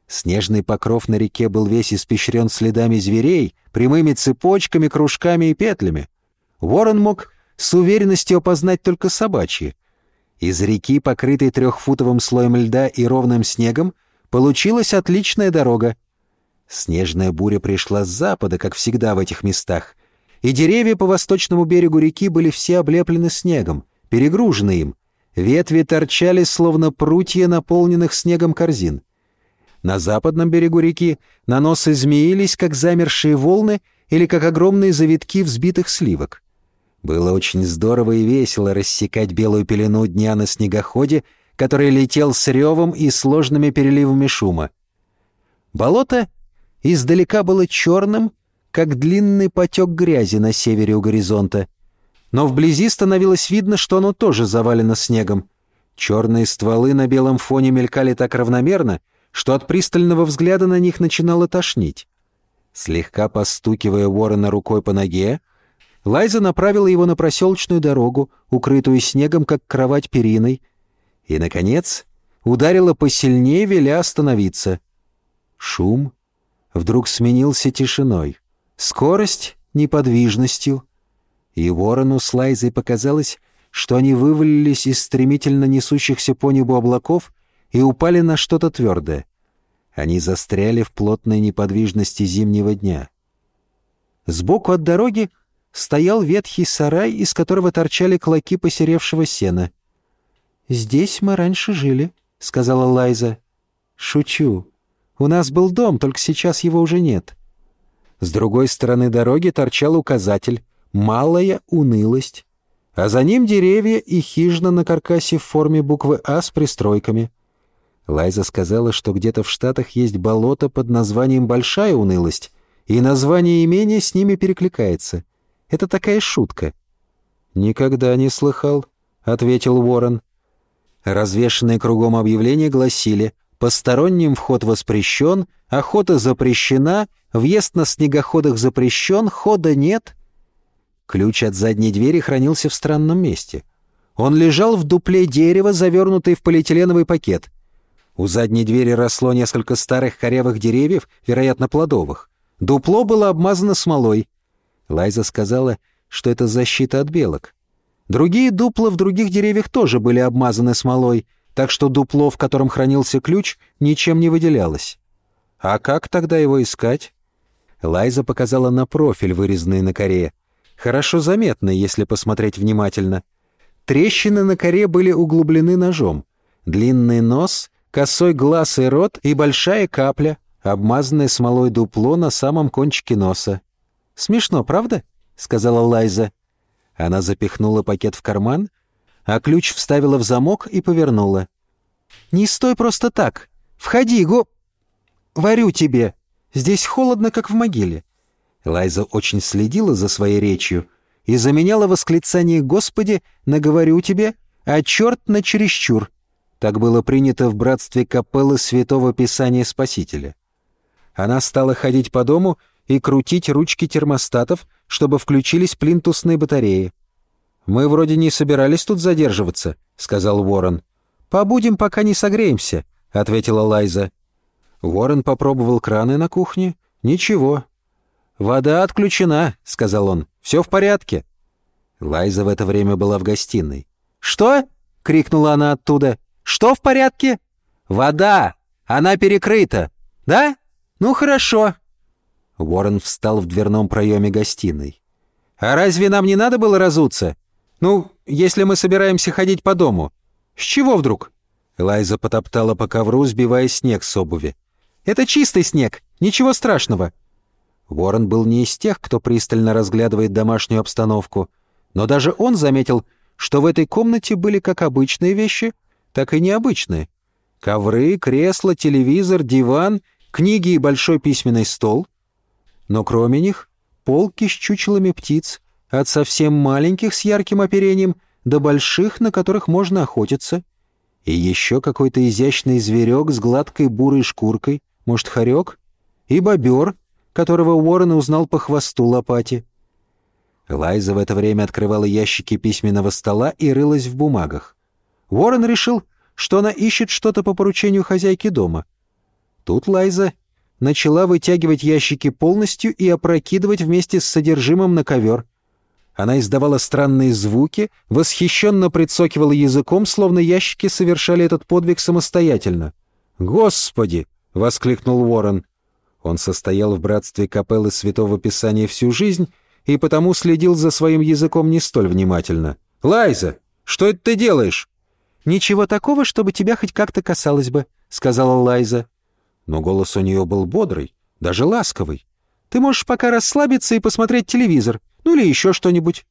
Снежный покров на реке был весь испещрен следами зверей, прямыми цепочками, кружками и петлями. Уоррен мог с уверенностью опознать только собачьи. Из реки, покрытой трехфутовым слоем льда и ровным снегом, получилась отличная дорога. Снежная буря пришла с запада, как всегда в этих местах, и деревья по восточному берегу реки были все облеплены снегом, перегружены им. Ветви торчали, словно прутья наполненных снегом корзин. На западном берегу реки наносы змеились, как замершие волны или как огромные завитки взбитых сливок. Было очень здорово и весело рассекать белую пелену дня на снегоходе, который летел с ревом и сложными переливами шума. Болото издалека было черным, как длинный потек грязи на севере у горизонта. Но вблизи становилось видно, что оно тоже завалено снегом. Черные стволы на белом фоне мелькали так равномерно, что от пристального взгляда на них начинало тошнить. Слегка постукивая ворона рукой по ноге, Лайза направила его на проселочную дорогу, укрытую снегом, как кровать периной, и, наконец, ударила посильнее, веля остановиться. Шум вдруг сменился тишиной, скорость — неподвижностью, и ворону с Лайзой показалось, что они вывалились из стремительно несущихся по небу облаков и упали на что-то твердое. Они застряли в плотной неподвижности зимнего дня. Сбоку от дороги — стоял ветхий сарай, из которого торчали клоки посеревшего сена. «Здесь мы раньше жили», — сказала Лайза. «Шучу. У нас был дом, только сейчас его уже нет». С другой стороны дороги торчал указатель «Малая унылость», а за ним деревья и хижина на каркасе в форме буквы «А» с пристройками. Лайза сказала, что где-то в Штатах есть болото под названием «Большая унылость», и название имения с ними перекликается — это такая шутка». «Никогда не слыхал», — ответил Уоррен. Развешенные кругом объявления гласили Посторонним вход воспрещен, охота запрещена, въезд на снегоходах запрещен, хода нет. Ключ от задней двери хранился в странном месте. Он лежал в дупле дерева, завернутый в полиэтиленовый пакет. У задней двери росло несколько старых корявых деревьев, вероятно, плодовых. Дупло было обмазано смолой. Лайза сказала, что это защита от белок. Другие дупла в других деревьях тоже были обмазаны смолой, так что дупло, в котором хранился ключ, ничем не выделялось. А как тогда его искать? Лайза показала на профиль, вырезанный на коре. Хорошо заметный, если посмотреть внимательно. Трещины на коре были углублены ножом. Длинный нос, косой глаз и рот и большая капля, обмазанное смолой дупло на самом кончике носа. «Смешно, правда?» — сказала Лайза. Она запихнула пакет в карман, а ключ вставила в замок и повернула. «Не стой просто так. Входи, го...» «Варю тебе. Здесь холодно, как в могиле». Лайза очень следила за своей речью и заменяла восклицание «Господи» на «Говорю тебе», а «Черт» на «Чересчур». Так было принято в братстве капеллы Святого Писания Спасителя. Она стала ходить по дому и крутить ручки термостатов, чтобы включились плинтусные батареи. «Мы вроде не собирались тут задерживаться», — сказал Уоррен. «Побудем, пока не согреемся», — ответила Лайза. Уоррен попробовал краны на кухне. «Ничего». «Вода отключена», — сказал он. «Все в порядке». Лайза в это время была в гостиной. «Что?» — крикнула она оттуда. «Что в порядке?» «Вода! Она перекрыта! Да? Ну хорошо!» Уоррен встал в дверном проеме гостиной. «А разве нам не надо было разуться? Ну, если мы собираемся ходить по дому. С чего вдруг?» Лайза потоптала по ковру, сбивая снег с обуви. «Это чистый снег, ничего страшного». Уоррен был не из тех, кто пристально разглядывает домашнюю обстановку, но даже он заметил, что в этой комнате были как обычные вещи, так и необычные. Ковры, кресла, телевизор, диван, книги и большой письменный стол. Но кроме них полки с чучелами птиц, от совсем маленьких с ярким оперением до больших, на которых можно охотиться. И еще какой-то изящный зверек с гладкой бурой шкуркой, может, хорек, и бобер, которого Уоррен узнал по хвосту лопати. Лайза в это время открывала ящики письменного стола и рылась в бумагах. Уоррен решил, что она ищет что-то по поручению хозяйки дома. Тут Лайза начала вытягивать ящики полностью и опрокидывать вместе с содержимым на ковер. Она издавала странные звуки, восхищенно прицокивала языком, словно ящики совершали этот подвиг самостоятельно. «Господи!» — воскликнул Уоррен. Он состоял в братстве капеллы Святого Писания всю жизнь и потому следил за своим языком не столь внимательно. «Лайза, что это ты делаешь?» «Ничего такого, чтобы тебя хоть как-то касалось бы», — сказала Лайза. Но голос у нее был бодрый, даже ласковый. «Ты можешь пока расслабиться и посмотреть телевизор, ну или еще что-нибудь».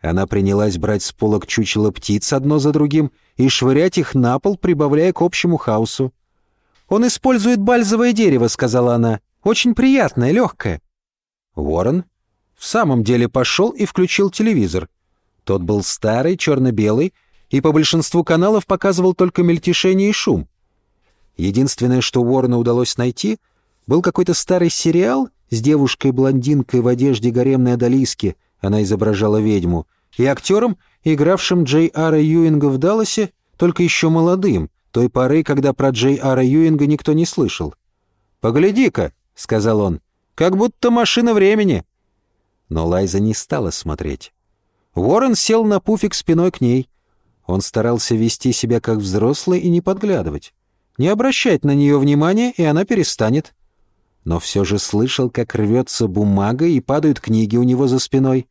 Она принялась брать с полок чучело птиц одно за другим и швырять их на пол, прибавляя к общему хаосу. «Он использует бальзовое дерево», — сказала она. «Очень приятное, легкое». Ворон в самом деле пошел и включил телевизор. Тот был старый, черно-белый, и по большинству каналов показывал только мельтешение и шум. Единственное, что Уоррену удалось найти, был какой-то старый сериал с девушкой-блондинкой в одежде гаремной одолиски, она изображала ведьму, и актером, игравшим Джей Ара Юинга в Далласе, только еще молодым, той поры, когда про Джей Ара Юинга никто не слышал. «Погляди-ка», — сказал он, — «как будто машина времени». Но Лайза не стала смотреть. Уоррен сел на пуфик спиной к ней. Он старался вести себя как взрослый и не подглядывать. Не обращать на нее внимания, и она перестанет. Но все же слышал, как рвется бумага и падают книги у него за спиной.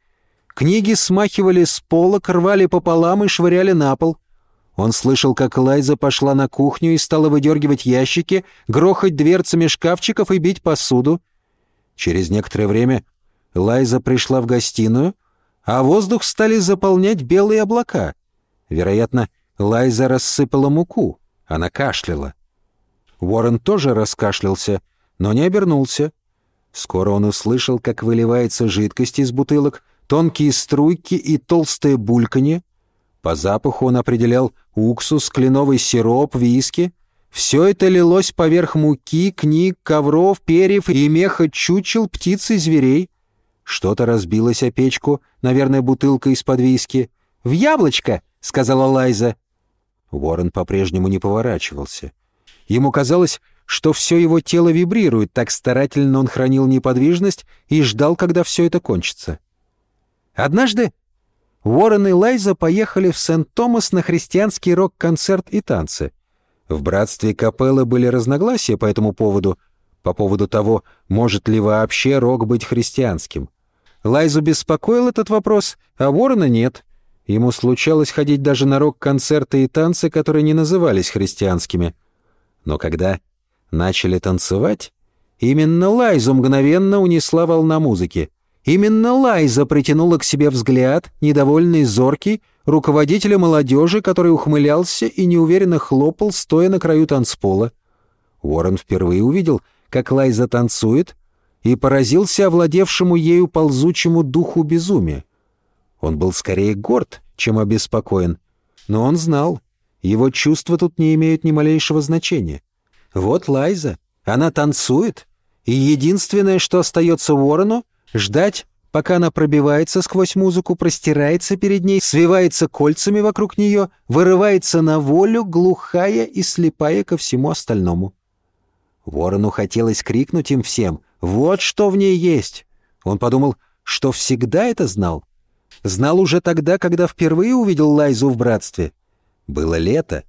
Книги смахивали с полок, рвали пополам и швыряли на пол. Он слышал, как Лайза пошла на кухню и стала выдергивать ящики, грохать дверцами шкафчиков и бить посуду. Через некоторое время Лайза пришла в гостиную, а воздух стали заполнять белые облака — Вероятно, Лайза рассыпала муку. Она кашляла. Уоррен тоже раскашлялся, но не обернулся. Скоро он услышал, как выливается жидкость из бутылок, тонкие струйки и толстое бульканье. По запаху он определял уксус, кленовый сироп, виски. Все это лилось поверх муки, книг, ковров, перьев и меха чучел, птиц и зверей. Что-то разбилось о печку, наверное, бутылка из-под виски. «В яблочко!» — сказала Лайза. Уоррен по-прежнему не поворачивался. Ему казалось, что все его тело вибрирует, так старательно он хранил неподвижность и ждал, когда все это кончится. Однажды Уоррен и Лайза поехали в Сент-Томас на христианский рок-концерт и танцы. В братстве капеллы были разногласия по этому поводу, по поводу того, может ли вообще рок быть христианским. Лайзу беспокоил этот вопрос, а Уоррена нет. Ему случалось ходить даже на рок-концерты и танцы, которые не назывались христианскими. Но когда начали танцевать, именно Лайзу мгновенно унесла волна музыки. Именно Лайза притянула к себе взгляд, недовольный зоркий, руководителя молодежи, который ухмылялся и неуверенно хлопал, стоя на краю танцпола. Уоррен впервые увидел, как Лайза танцует, и поразился овладевшему ею ползучему духу безумия. Он был скорее горд, чем обеспокоен, но он знал, его чувства тут не имеют ни малейшего значения. Вот Лайза, она танцует, и единственное, что остается Уоррену, ждать, пока она пробивается сквозь музыку, простирается перед ней, свивается кольцами вокруг нее, вырывается на волю, глухая и слепая ко всему остальному. Ворону хотелось крикнуть им всем «Вот что в ней есть!» Он подумал, что всегда это знал. Знал уже тогда, когда впервые увидел Лайзу в братстве. Было лето,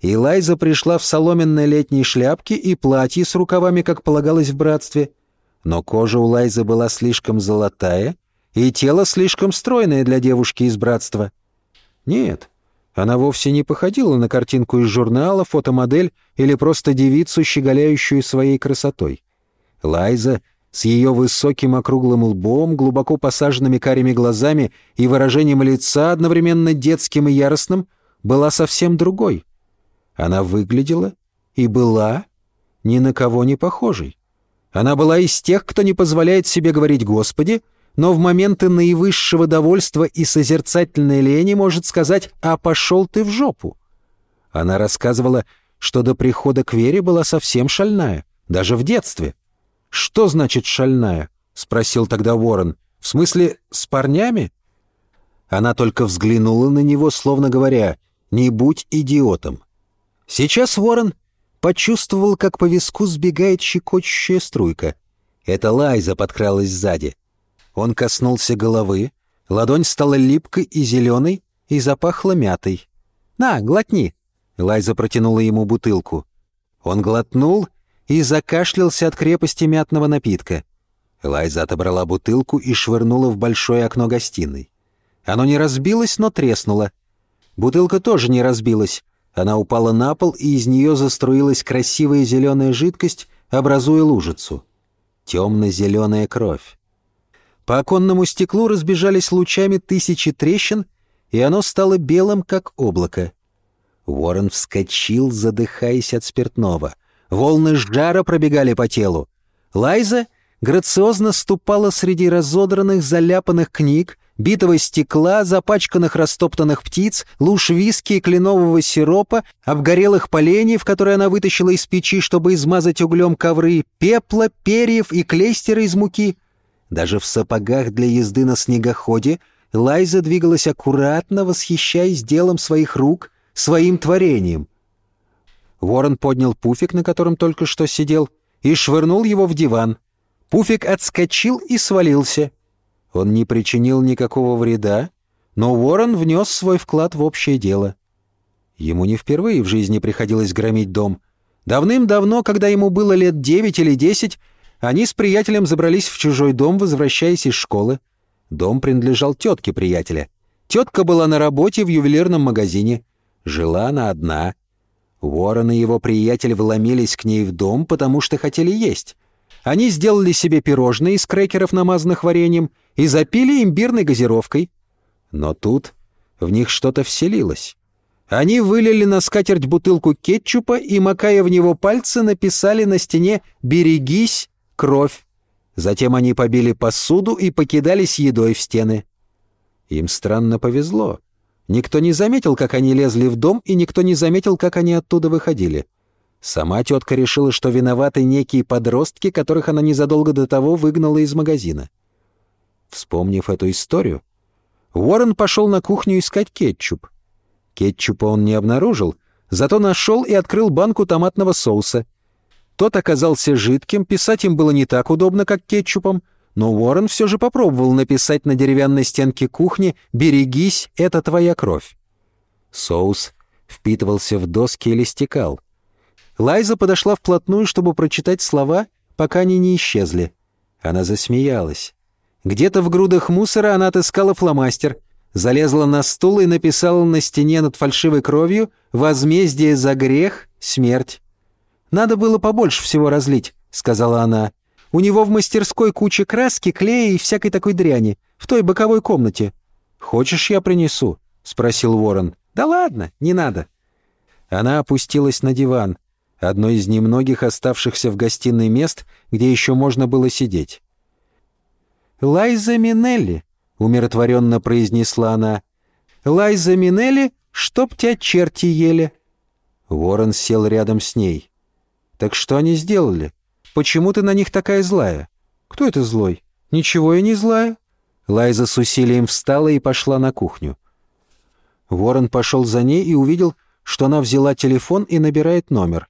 и Лайза пришла в соломенной летней шляпке и платье с рукавами, как полагалось в братстве. Но кожа у Лайзы была слишком золотая, и тело слишком стройное для девушки из братства. Нет, она вовсе не походила на картинку из журнала, фотомодель или просто девицу, щеголяющую своей красотой. Лайза с ее высоким округлым лбом, глубоко посаженными карими глазами и выражением лица одновременно детским и яростным, была совсем другой. Она выглядела и была ни на кого не похожей. Она была из тех, кто не позволяет себе говорить «Господи», но в моменты наивысшего довольства и созерцательной лени может сказать «А пошел ты в жопу». Она рассказывала, что до прихода к вере была совсем шальная, даже в детстве. «Что значит шальная?» — спросил тогда Ворон. «В смысле, с парнями?» Она только взглянула на него, словно говоря, «Не будь идиотом». Сейчас Ворон почувствовал, как по виску сбегает щекочущая струйка. Это Лайза подкралась сзади. Он коснулся головы, ладонь стала липкой и зеленой и запахла мятой. «На, глотни!» Лайза протянула ему бутылку. Он глотнул и закашлялся от крепости мятного напитка. Лайза отобрала бутылку и швырнула в большое окно гостиной. Оно не разбилось, но треснуло. Бутылка тоже не разбилась. Она упала на пол, и из нее заструилась красивая зеленая жидкость, образуя лужицу. Темно-зеленая кровь. По оконному стеклу разбежались лучами тысячи трещин, и оно стало белым, как облако. Уоррен вскочил, задыхаясь от спиртного. Волны жара пробегали по телу. Лайза грациозно ступала среди разодранных, заляпанных книг, битого стекла, запачканных растоптанных птиц, луж виски и кленового сиропа, обгорелых поленьев, которые она вытащила из печи, чтобы измазать углем ковры, пепла, перьев и клейстера из муки. Даже в сапогах для езды на снегоходе Лайза двигалась аккуратно, восхищаясь делом своих рук, своим творением. Ворон поднял пуфик, на котором только что сидел, и швырнул его в диван. Пуфик отскочил и свалился. Он не причинил никакого вреда, но Ворон внес свой вклад в общее дело. Ему не впервые в жизни приходилось громить дом. Давным-давно, когда ему было лет девять или десять, они с приятелем забрались в чужой дом, возвращаясь из школы. Дом принадлежал тетке приятеля. Тетка была на работе в ювелирном магазине. Жила она одна. Уоррен и его приятель вломились к ней в дом, потому что хотели есть. Они сделали себе пирожные из крекеров, намазанных вареньем, и запили имбирной газировкой. Но тут в них что-то вселилось. Они вылили на скатерть бутылку кетчупа и, макая в него пальцы, написали на стене «Берегись, кровь». Затем они побили посуду и покидались едой в стены. Им странно повезло. Никто не заметил, как они лезли в дом, и никто не заметил, как они оттуда выходили. Сама тетка решила, что виноваты некие подростки, которых она незадолго до того выгнала из магазина. Вспомнив эту историю, Уоррен пошел на кухню искать кетчуп. Кетчупа он не обнаружил, зато нашел и открыл банку томатного соуса. Тот оказался жидким, писать им было не так удобно, как кетчупом, но Уоррен все же попробовал написать на деревянной стенке кухни «Берегись, это твоя кровь». Соус впитывался в доски или стекал. Лайза подошла вплотную, чтобы прочитать слова, пока они не исчезли. Она засмеялась. Где-то в грудах мусора она отыскала фломастер, залезла на стул и написала на стене над фальшивой кровью «Возмездие за грех — смерть». «Надо было побольше всего разлить», — сказала она. «У него в мастерской куча краски, клея и всякой такой дряни, в той боковой комнате». «Хочешь, я принесу?» — спросил Ворон. «Да ладно, не надо». Она опустилась на диван одно из немногих оставшихся в гостиной мест, где еще можно было сидеть. «Лайза Минелли», — умиротворенно произнесла она. «Лайза Минелли, чтоб тебя черти ели». Ворон сел рядом с ней. «Так что они сделали? Почему ты на них такая злая?» «Кто это злой?» «Ничего я не злая». Лайза с усилием встала и пошла на кухню. Ворон пошел за ней и увидел, что она взяла телефон и набирает номер.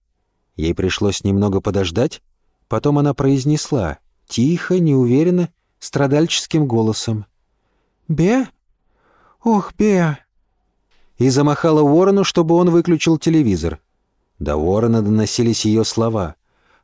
Ей пришлось немного подождать, потом она произнесла, тихо, неуверенно, страдальческим голосом. «Беа? Ох, Беа!» И замахала Уоррену, чтобы он выключил телевизор. До Уоррена доносились ее слова.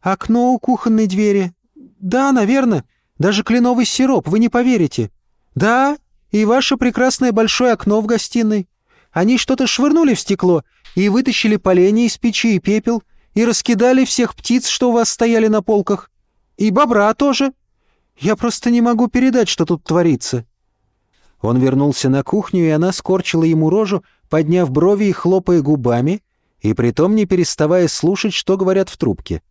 «Окно у кухонной двери. Да, наверное. Даже кленовый сироп, вы не поверите. Да, и ваше прекрасное большое окно в гостиной. Они что-то швырнули в стекло и вытащили поленья из печи и пепел, и раскидали всех птиц, что у вас стояли на полках. И бобра тоже. Я просто не могу передать, что тут творится». Он вернулся на кухню, и она скорчила ему рожу, подняв брови и хлопая губами, и притом не переставая слушать, что говорят в трубке.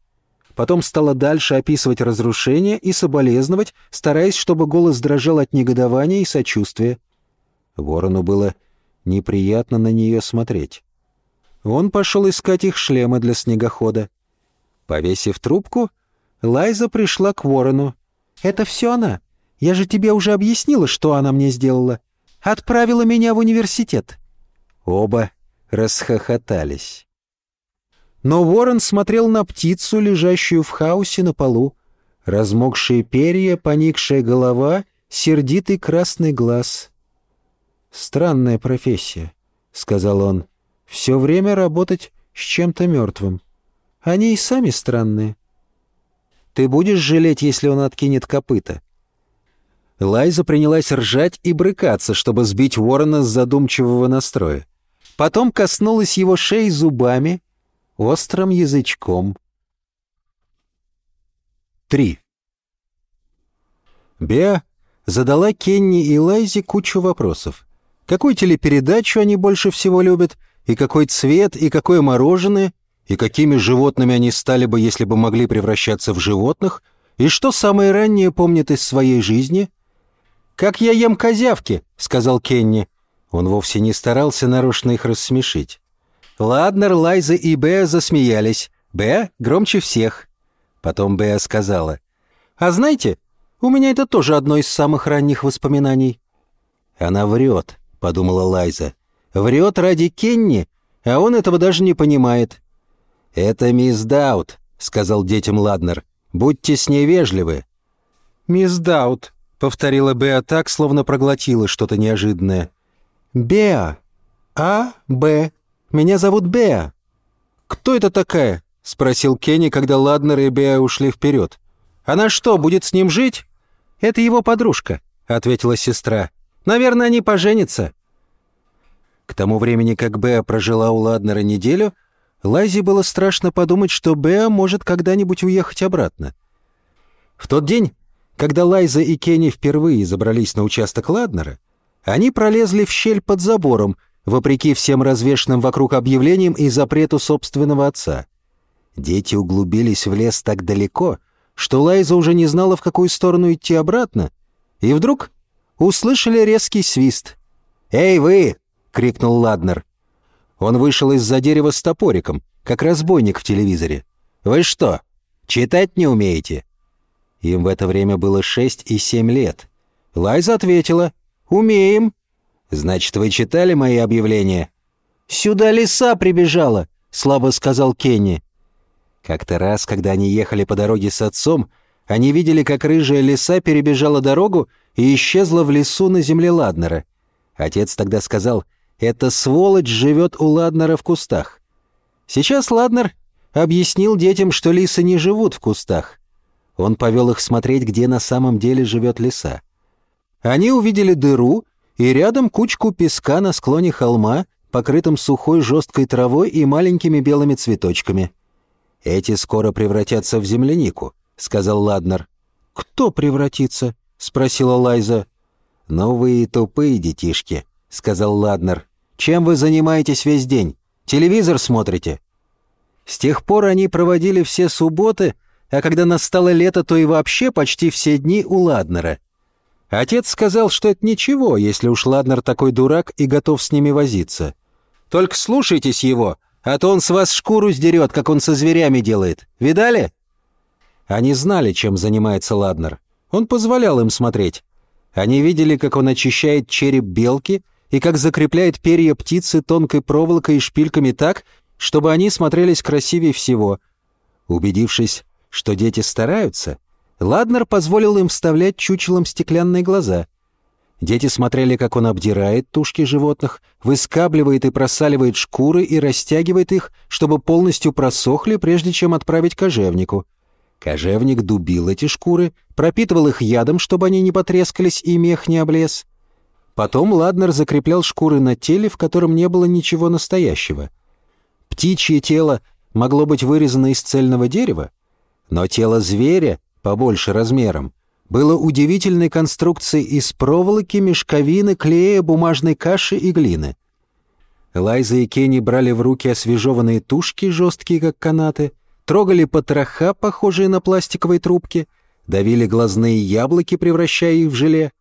Потом стала дальше описывать разрушение и соболезновать, стараясь, чтобы голос дрожал от негодования и сочувствия. Ворону было неприятно на нее смотреть. Он пошел искать их шлемы для снегохода. Повесив трубку, Лайза пришла к Ворону. «Это все она. Я же тебе уже объяснила, что она мне сделала. Отправила меня в университет». Оба расхохотались. Но Ворон смотрел на птицу, лежащую в хаосе на полу. Размокшие перья, поникшая голова, сердитый красный глаз. «Странная профессия», — сказал он все время работать с чем-то мертвым. Они и сами странные. Ты будешь жалеть, если он откинет копыта?» Лайза принялась ржать и брыкаться, чтобы сбить ворона с задумчивого настроя. Потом коснулась его шеи зубами, острым язычком. 3. Беа задала Кенни и Лайзе кучу вопросов. Какую телепередачу они больше всего любят — и какой цвет, и какое мороженое, и какими животными они стали бы, если бы могли превращаться в животных, и что самое раннее помнят из своей жизни. «Как я ем козявки», — сказал Кенни. Он вовсе не старался нарочно их рассмешить. Ладнер, Лайза и Беа засмеялись. Беа громче всех. Потом Беа сказала. «А знаете, у меня это тоже одно из самых ранних воспоминаний». «Она врет», — подумала Лайза. Врет ради Кенни, а он этого даже не понимает». «Это мисс Даут», — сказал детям Ладнер. «Будьте с ней вежливы». «Мисс Даут», — повторила Беа так, словно проглотила что-то неожиданное. «Беа. А, Б. Меня зовут Беа». «Кто это такая?» — спросил Кенни, когда Ладнер и Беа ушли вперед. «Она что, будет с ним жить?» «Это его подружка», — ответила сестра. «Наверное, они поженятся». К тому времени, как Беа прожила у Ладнера неделю, Лайзе было страшно подумать, что Беа может когда-нибудь уехать обратно. В тот день, когда Лайза и Кенни впервые забрались на участок Ладнера, они пролезли в щель под забором, вопреки всем развешенным вокруг объявлениям и запрету собственного отца. Дети углубились в лес так далеко, что Лайза уже не знала, в какую сторону идти обратно, и вдруг услышали резкий свист. «Эй, вы! — крикнул Ладнер. Он вышел из-за дерева с топориком. как разбойник в телевизоре. Вы что, читать не умеете?» Им в это время было шесть и семь лет. Лайза ответила, «Умеем». «Значит, вы читали мои объявления?» «Сюда лиса прибежала», — слабо сказал Кенни. Как-то раз, когда они ехали по дороге с отцом, они видели, как рыжая лиса перебежала дорогу и исчезла в лесу на земле Ладнера. Отец тогда сказал, «Эта сволочь живет у Ладнера в кустах». Сейчас Ладнер объяснил детям, что лисы не живут в кустах. Он повел их смотреть, где на самом деле живет лиса. Они увидели дыру и рядом кучку песка на склоне холма, покрытым сухой жесткой травой и маленькими белыми цветочками. «Эти скоро превратятся в землянику», — сказал Ладнер. «Кто превратится?» — спросила Лайза. «Ну вы и тупые детишки», — сказал Ладнер. «Чем вы занимаетесь весь день? Телевизор смотрите?» С тех пор они проводили все субботы, а когда настало лето, то и вообще почти все дни у Ладнера. Отец сказал, что это ничего, если уж Ладнер такой дурак и готов с ними возиться. «Только слушайтесь его, а то он с вас шкуру сдерет, как он со зверями делает. Видали?» Они знали, чем занимается Ладнер. Он позволял им смотреть. Они видели, как он очищает череп белки и как закрепляет перья птицы тонкой проволокой и шпильками так, чтобы они смотрелись красивее всего. Убедившись, что дети стараются, Ладнер позволил им вставлять чучелом стеклянные глаза. Дети смотрели, как он обдирает тушки животных, выскабливает и просаливает шкуры и растягивает их, чтобы полностью просохли, прежде чем отправить кожевнику. Кожевник дубил эти шкуры, пропитывал их ядом, чтобы они не потрескались и мех не облез. Потом Ладнер закреплял шкуры на теле, в котором не было ничего настоящего. Птичье тело могло быть вырезано из цельного дерева, но тело зверя, побольше размером, было удивительной конструкцией из проволоки, мешковины, клея, бумажной каши и глины. Лайза и Кенни брали в руки освежеванные тушки, жесткие как канаты, трогали потроха, похожие на пластиковые трубки, давили глазные яблоки, превращая их в желе.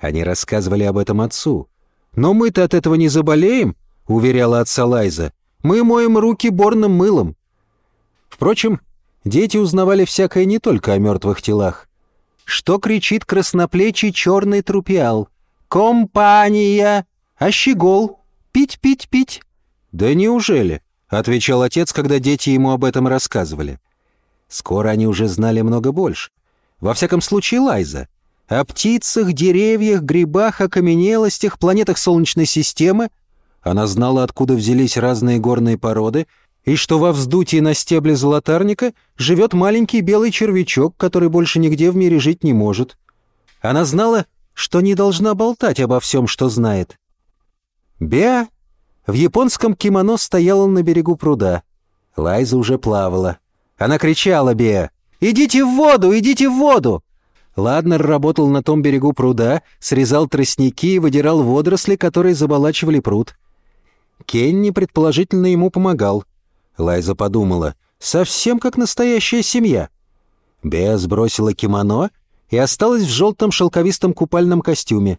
Они рассказывали об этом отцу. «Но мы-то от этого не заболеем», — уверяла отца Лайза. «Мы моем руки борным мылом». Впрочем, дети узнавали всякое не только о мертвых телах. Что кричит красноплечий черный трупиал? «Компания! Ощегол! Пить, пить, пить!» «Да неужели?» — отвечал отец, когда дети ему об этом рассказывали. Скоро они уже знали много больше. Во всяком случае, Лайза. О птицах, деревьях, грибах, окаменелостях, планетах Солнечной системы. Она знала, откуда взялись разные горные породы, и что во вздутии на стебле золотарника живет маленький белый червячок, который больше нигде в мире жить не может. Она знала, что не должна болтать обо всем, что знает. Беа в японском кимоно стояла на берегу пруда. Лайза уже плавала. Она кричала Беа «Идите в воду! Идите в воду!» Ладнер работал на том берегу пруда, срезал тростники и выдирал водоросли, которые заболачивали пруд. Кенни, предположительно, ему помогал. Лайза подумала, совсем как настоящая семья. Беа сбросила кимоно и осталась в желтом шелковистом купальном костюме.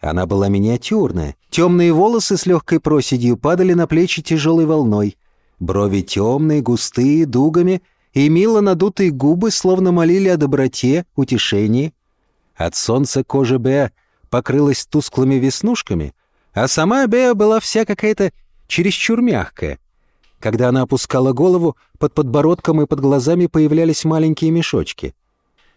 Она была миниатюрная. Темные волосы с легкой проседью падали на плечи тяжелой волной. Брови темные, густые, дугами, и мило надутые губы словно молили о доброте, утешении. От солнца кожа Беа покрылась тусклыми веснушками, а сама Беа была вся какая-то чересчур мягкая. Когда она опускала голову, под подбородком и под глазами появлялись маленькие мешочки —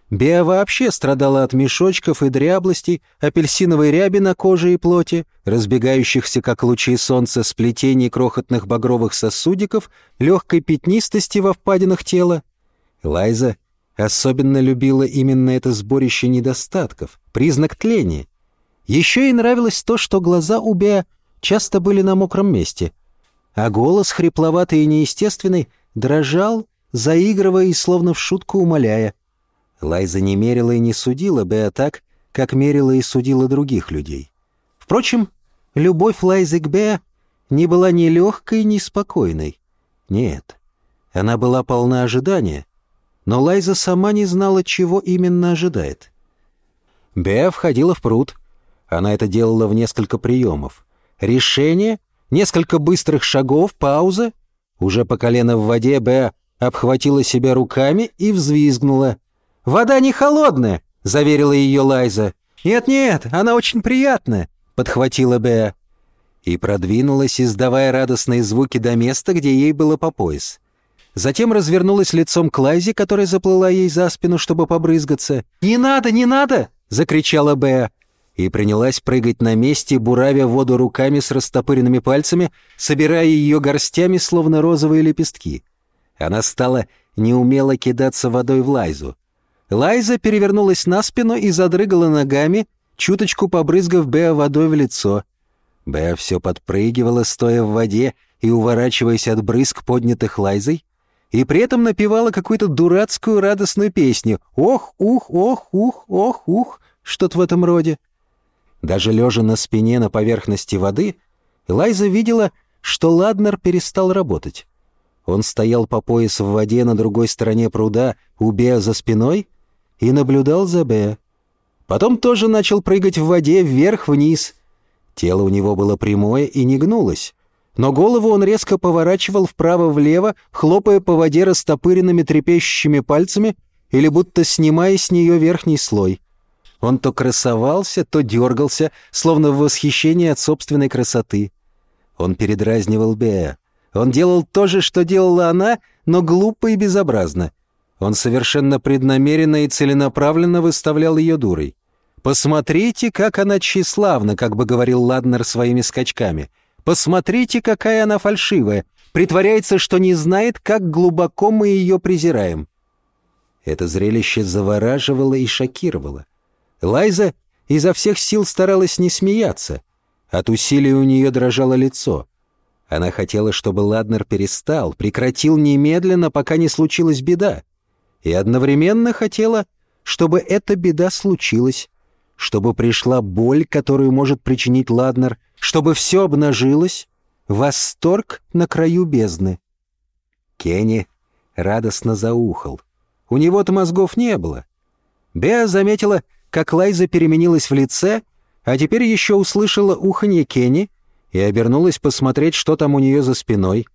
Беа вообще страдала от мешочков и дряблостей, апельсиновой ряби на коже и плоти, разбегающихся, как лучи солнца, сплетений крохотных багровых сосудиков, легкой пятнистости во впадинах тела. Лайза особенно любила именно это сборище недостатков, признак тления. Еще ей нравилось то, что глаза у Беа часто были на мокром месте, а голос, хрипловатый и неестественный, дрожал, заигрывая и словно в шутку умоляя — Лайза не мерила и не судила Беа так, как мерила и судила других людей. Впрочем, любовь Лайзы к Беа не была ни легкой, ни спокойной. Нет, она была полна ожидания, но Лайза сама не знала, чего именно ожидает. Беа входила в пруд. Она это делала в несколько приемов. Решение, несколько быстрых шагов, пауза, Уже по колено в воде Беа обхватила себя руками и взвизгнула. «Вода не холодная!» — заверила ее Лайза. «Нет-нет, она очень приятная!» — подхватила Беа. И продвинулась, издавая радостные звуки до места, где ей было по пояс. Затем развернулась лицом к Лайзе, которая заплыла ей за спину, чтобы побрызгаться. «Не надо, не надо!» — закричала Беа и принялась прыгать на месте, буравя воду руками с растопыренными пальцами, собирая ее горстями, словно розовые лепестки. Она стала неумело кидаться водой в Лайзу. Лайза перевернулась на спину и задрыгала ногами, чуточку побрызгав Беа водой в лицо. Беа все подпрыгивала, стоя в воде и уворачиваясь от брызг, поднятых Лайзой, и при этом напевала какую-то дурацкую радостную песню «Ох, ух, ох, ух, ох, ух», что-то в этом роде. Даже лежа на спине на поверхности воды, Лайза видела, что Ладнер перестал работать. Он стоял по пояс в воде на другой стороне пруда, у Беа за спиной, и наблюдал за Беа. Потом тоже начал прыгать в воде вверх-вниз. Тело у него было прямое и не гнулось, но голову он резко поворачивал вправо-влево, хлопая по воде растопыренными трепещущими пальцами или будто снимая с нее верхний слой. Он то красовался, то дергался, словно в восхищении от собственной красоты. Он передразнивал Беа. Он делал то же, что делала она, но глупо и безобразно. Он совершенно преднамеренно и целенаправленно выставлял ее дурой. «Посмотрите, как она тщеславна», как бы говорил Ладнер своими скачками. «Посмотрите, какая она фальшивая. Притворяется, что не знает, как глубоко мы ее презираем». Это зрелище завораживало и шокировало. Лайза изо всех сил старалась не смеяться. От усилий у нее дрожало лицо. Она хотела, чтобы Ладнер перестал, прекратил немедленно, пока не случилась беда. И одновременно хотела, чтобы эта беда случилась, чтобы пришла боль, которую может причинить Ладнер, чтобы все обнажилось, восторг на краю бездны. Кенни радостно заухал. У него-то мозгов не было. Беа заметила, как Лайза переменилась в лице, а теперь еще услышала уханье Кенни и обернулась посмотреть, что там у нее за спиной.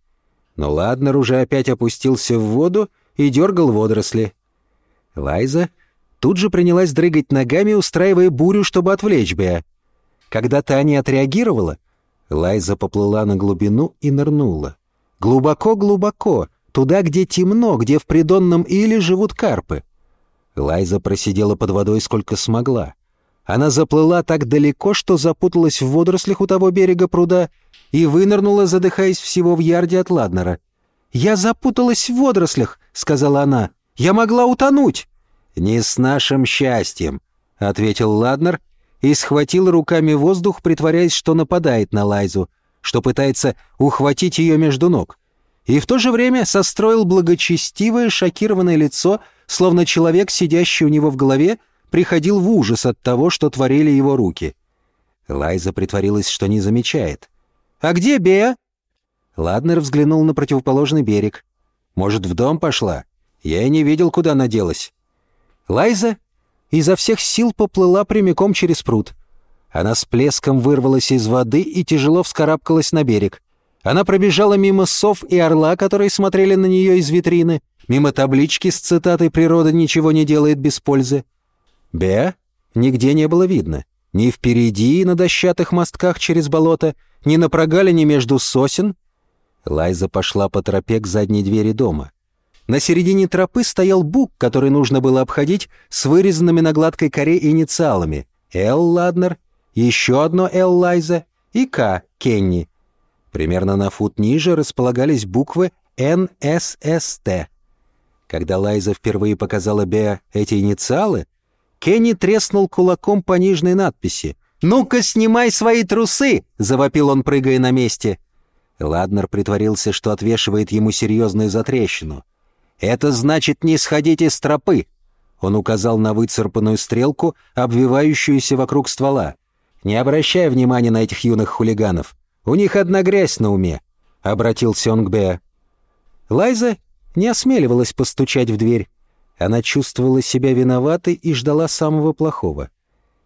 Но Ладнер уже опять опустился в воду и дергал водоросли. Лайза тут же принялась дрыгать ногами, устраивая бурю, чтобы отвлечь Беа. Когда та не отреагировала, Лайза поплыла на глубину и нырнула. Глубоко-глубоко, туда, где темно, где в придонном иле живут карпы. Лайза просидела под водой сколько смогла. Она заплыла так далеко, что запуталась в водорослях у того берега пруда и вынырнула, задыхаясь всего в ярде от Ладнера. «Я запуталась в водорослях», — сказала она. «Я могла утонуть». «Не с нашим счастьем», — ответил Ладнер и схватил руками воздух, притворяясь, что нападает на Лайзу, что пытается ухватить ее между ног. И в то же время состроил благочестивое, шокированное лицо — словно человек, сидящий у него в голове, приходил в ужас от того, что творили его руки. Лайза притворилась, что не замечает. «А где Беа?» Ладнер взглянул на противоположный берег. «Может, в дом пошла? Я и не видел, куда она делась». Лайза изо всех сил поплыла прямиком через пруд. Она с плеском вырвалась из воды и тяжело вскарабкалась на берег. Она пробежала мимо сов и орла, которые смотрели на нее из витрины, мимо таблички с цитатой «Природа ничего не делает без пользы». Беа нигде не было видно. Ни впереди, на дощатых мостках через болото, ни на прогалине между сосен. Лайза пошла по тропе к задней двери дома. На середине тропы стоял бук, который нужно было обходить с вырезанными на гладкой коре инициалами «Л. Ладнер», еще одно «Л. Лайза» и «К. Кенни». Примерно на фут ниже располагались буквы «НССТ». Когда Лайза впервые показала Беа эти инициалы, Кенни треснул кулаком по нижней надписи. «Ну-ка, снимай свои трусы!» — завопил он, прыгая на месте. Ладнер притворился, что отвешивает ему серьезную затрещину. «Это значит не сходите с тропы!» Он указал на выцарпанную стрелку, обвивающуюся вокруг ствола. «Не обращай внимания на этих юных хулиганов. У них одна грязь на уме», — обратился он к Беа. Лайза не осмеливалась постучать в дверь. Она чувствовала себя виноватой и ждала самого плохого.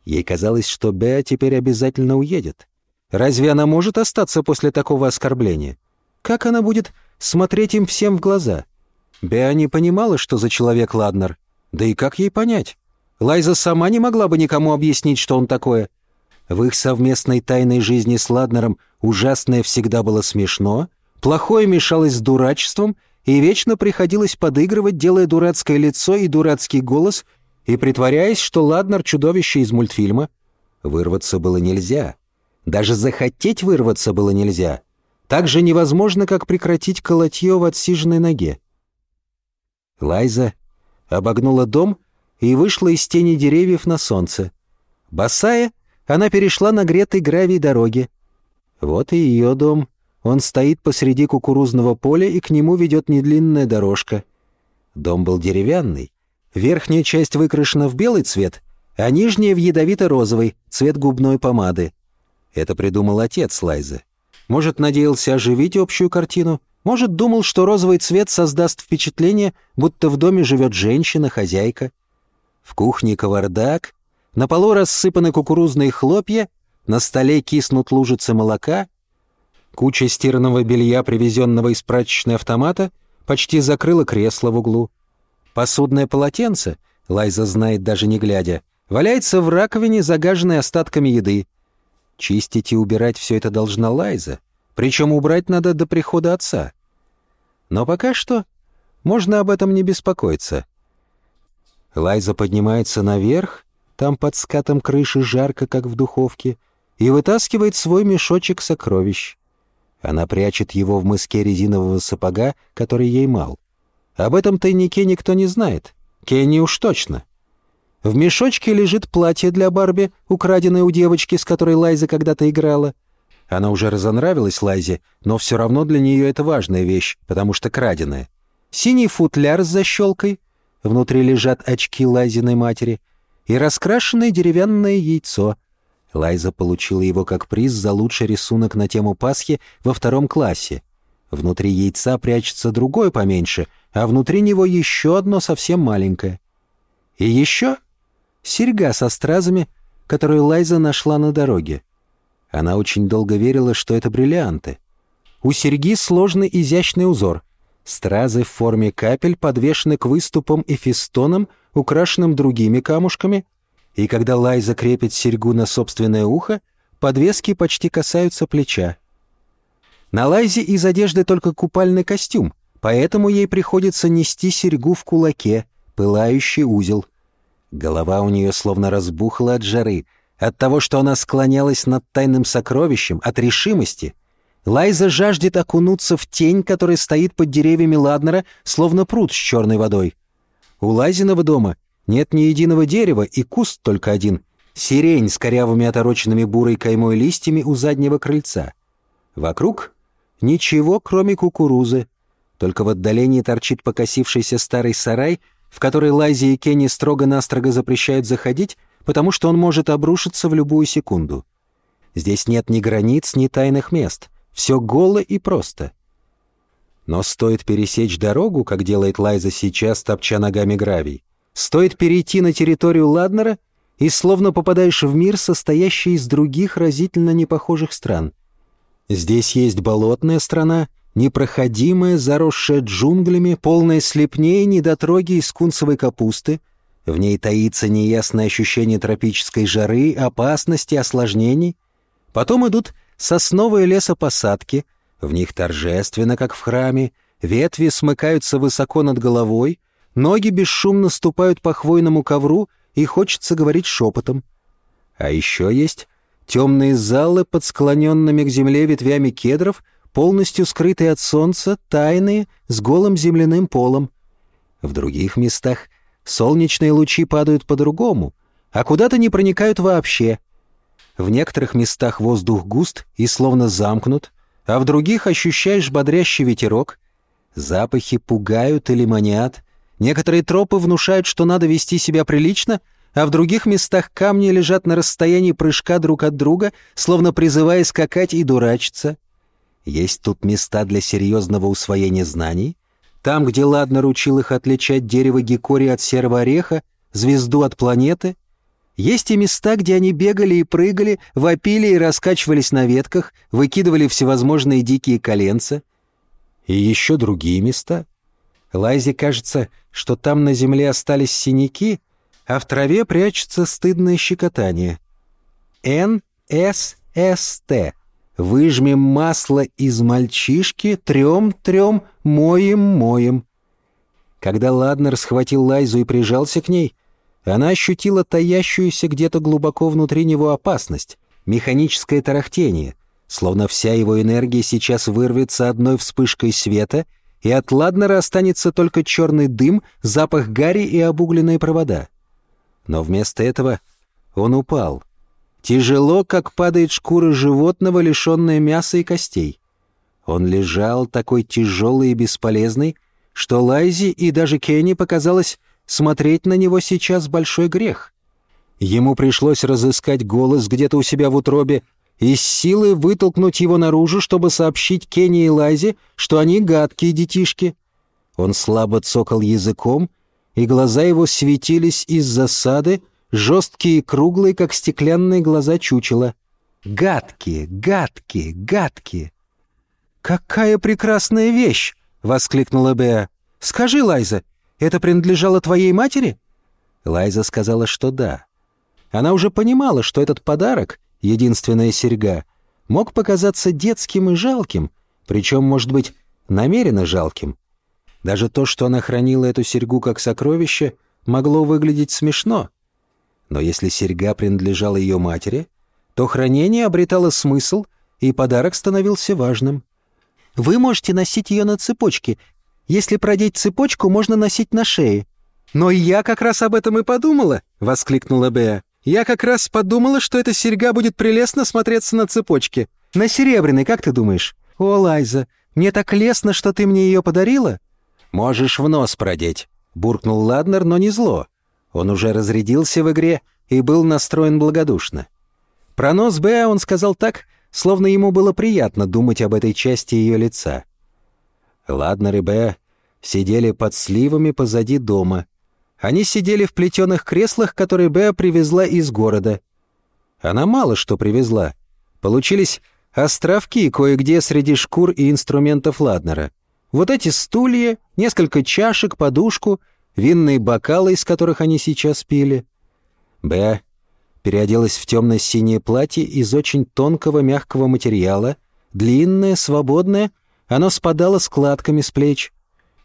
Ей казалось, что Беа теперь обязательно уедет. Разве она может остаться после такого оскорбления? как она будет смотреть им всем в глаза? Беа не понимала, что за человек Ладнер. Да и как ей понять? Лайза сама не могла бы никому объяснить, что он такое. В их совместной тайной жизни с Ладнером ужасное всегда было смешно, плохое мешалось с дурачеством, и вечно приходилось подыгрывать, делая дурацкое лицо и дурацкий голос, и притворяясь, что Ладнер — чудовище из мультфильма. Вырваться было нельзя. Даже захотеть вырваться было нельзя. Так же невозможно, как прекратить колотье в отсиженной ноге. Лайза обогнула дом и вышла из тени деревьев на солнце. Босая, она перешла на гретой гравий дороги. Вот и ее дом. Он стоит посреди кукурузного поля, и к нему ведет недлинная дорожка. Дом был деревянный. Верхняя часть выкрашена в белый цвет, а нижняя в ядовито-розовый, цвет губной помады. Это придумал отец Лайзы. Может, надеялся оживить общую картину, может, думал, что розовый цвет создаст впечатление, будто в доме живет женщина, хозяйка. В кухне кавардак, на полу рассыпаны кукурузные хлопья, на столе киснут лужицы молока, куча стиранного белья, привезенного из прачечной автомата, почти закрыла кресло в углу. Посудное полотенце, Лайза знает даже не глядя, валяется в раковине, загаженной остатками еды. Чистить и убирать все это должна Лайза, причем убрать надо до прихода отца. Но пока что можно об этом не беспокоиться. Лайза поднимается наверх, там под скатом крыши жарко, как в духовке, и вытаскивает свой мешочек сокровищ. Она прячет его в мыске резинового сапога, который ей мал. Об этом тайнике никто не знает. Кенни уж точно. В мешочке лежит платье для Барби, украденное у девочки, с которой Лайза когда-то играла. Она уже разонравилась Лайзе, но все равно для нее это важная вещь, потому что краденая. Синий футляр с защелкой, внутри лежат очки Лайзиной матери — и раскрашенное деревянное яйцо. Лайза получила его как приз за лучший рисунок на тему Пасхи во втором классе. Внутри яйца прячется другое поменьше, а внутри него еще одно совсем маленькое. И еще серьга со стразами, которую Лайза нашла на дороге. Она очень долго верила, что это бриллианты. У серьги сложный изящный узор. Стразы в форме капель подвешены к выступам и фестонам, украшенным другими камушками, и когда Лай закрепит серьгу на собственное ухо, подвески почти касаются плеча. На Лайзе из одежды только купальный костюм, поэтому ей приходится нести серьгу в кулаке, пылающий узел. Голова у нее словно разбухла от жары, от того, что она склонялась над тайным сокровищем, от решимости. Лайза жаждет окунуться в тень, которая стоит под деревьями Ладнера, словно пруд с черной водой. У Лазиного дома нет ни единого дерева и куст только один — сирень с корявыми отороченными бурой каймой листьями у заднего крыльца. Вокруг ничего, кроме кукурузы. Только в отдалении торчит покосившийся старый сарай, в который Лази и Кенни строго-настрого запрещают заходить, потому что он может обрушиться в любую секунду. Здесь нет ни границ, ни тайных мест. Все голо и просто. Но стоит пересечь дорогу, как делает Лайза сейчас, топча ногами гравий, стоит перейти на территорию Ладнера, и словно попадаешь в мир, состоящий из других разительно непохожих стран. Здесь есть болотная страна, непроходимая, заросшая джунглями, полная слепней недотроги из кунцевой капусты. В ней таится неясное ощущение тропической жары, опасности, осложнений. Потом идут сосновые лесопосадки — в них торжественно, как в храме, ветви смыкаются высоко над головой, ноги бесшумно ступают по хвойному ковру, и хочется говорить шепотом. А еще есть темные залы под склоненными к земле ветвями кедров, полностью скрытые от солнца, тайные, с голым земляным полом. В других местах солнечные лучи падают по-другому, а куда-то не проникают вообще. В некоторых местах воздух густ и словно замкнут, а в других ощущаешь бодрящий ветерок. Запахи пугают или манят. Некоторые тропы внушают, что надо вести себя прилично, а в других местах камни лежат на расстоянии прыжка друг от друга, словно призывая скакать и дурачиться. Есть тут места для серьезного усвоения знаний. Там, где ладно ручил их отличать дерево гекори от серого ореха, звезду от планеты — есть и места, где они бегали и прыгали, вопили и раскачивались на ветках, выкидывали всевозможные дикие коленца. И еще другие места. Лайзе кажется, что там на земле остались синяки, а в траве прячется стыдное щекотание. Н-С-С-Т. Выжмем масло из мальчишки, трем-трем, моем-моем. Когда Ладнер схватил Лайзу и прижался к ней, она ощутила таящуюся где-то глубоко внутри него опасность, механическое тарахтение, словно вся его энергия сейчас вырвется одной вспышкой света, и от Ладнера останется только черный дым, запах гари и обугленные провода. Но вместо этого он упал. Тяжело, как падает шкура животного, лишенная мяса и костей. Он лежал такой тяжелый и бесполезный, что Лайзи и даже Кенни показалось, смотреть на него сейчас большой грех. Ему пришлось разыскать голос где-то у себя в утробе и с силой вытолкнуть его наружу, чтобы сообщить Кенни и Лайзе, что они гадкие детишки. Он слабо цокал языком, и глаза его светились из засады, жесткие и круглые, как стеклянные глаза чучела. Гадкие, гадкие, гадкие. «Какая прекрасная вещь!» воскликнула Беа. «Скажи, Лайза, это принадлежало твоей матери?» Лайза сказала, что да. Она уже понимала, что этот подарок, единственная серьга, мог показаться детским и жалким, причем, может быть, намеренно жалким. Даже то, что она хранила эту серьгу как сокровище, могло выглядеть смешно. Но если серьга принадлежала ее матери, то хранение обретало смысл, и подарок становился важным. Вы можете носить ее на цепочке. Если продеть цепочку, можно носить на шее». «Но я как раз об этом и подумала», — воскликнула Беа. «Я как раз подумала, что эта серьга будет прелестно смотреться на цепочке. На серебряной, как ты думаешь?» «О, Лайза, мне так лестно, что ты мне ее подарила». «Можешь в нос продеть», — буркнул Ладнер, но не зло. Он уже разрядился в игре и был настроен благодушно. Про нос Беа он сказал так, словно ему было приятно думать об этой части ее лица. Ладно, Рыбе сидели под сливами позади дома. Они сидели в плетеных креслах, которые Беа привезла из города. Она мало что привезла. Получились островки кое-где среди шкур и инструментов Ладнера. Вот эти стулья, несколько чашек, подушку, винные бокалы, из которых они сейчас пили. Беа переоделась в темно-синее платье из очень тонкого мягкого материала, длинное, свободное, оно спадало складками с плеч.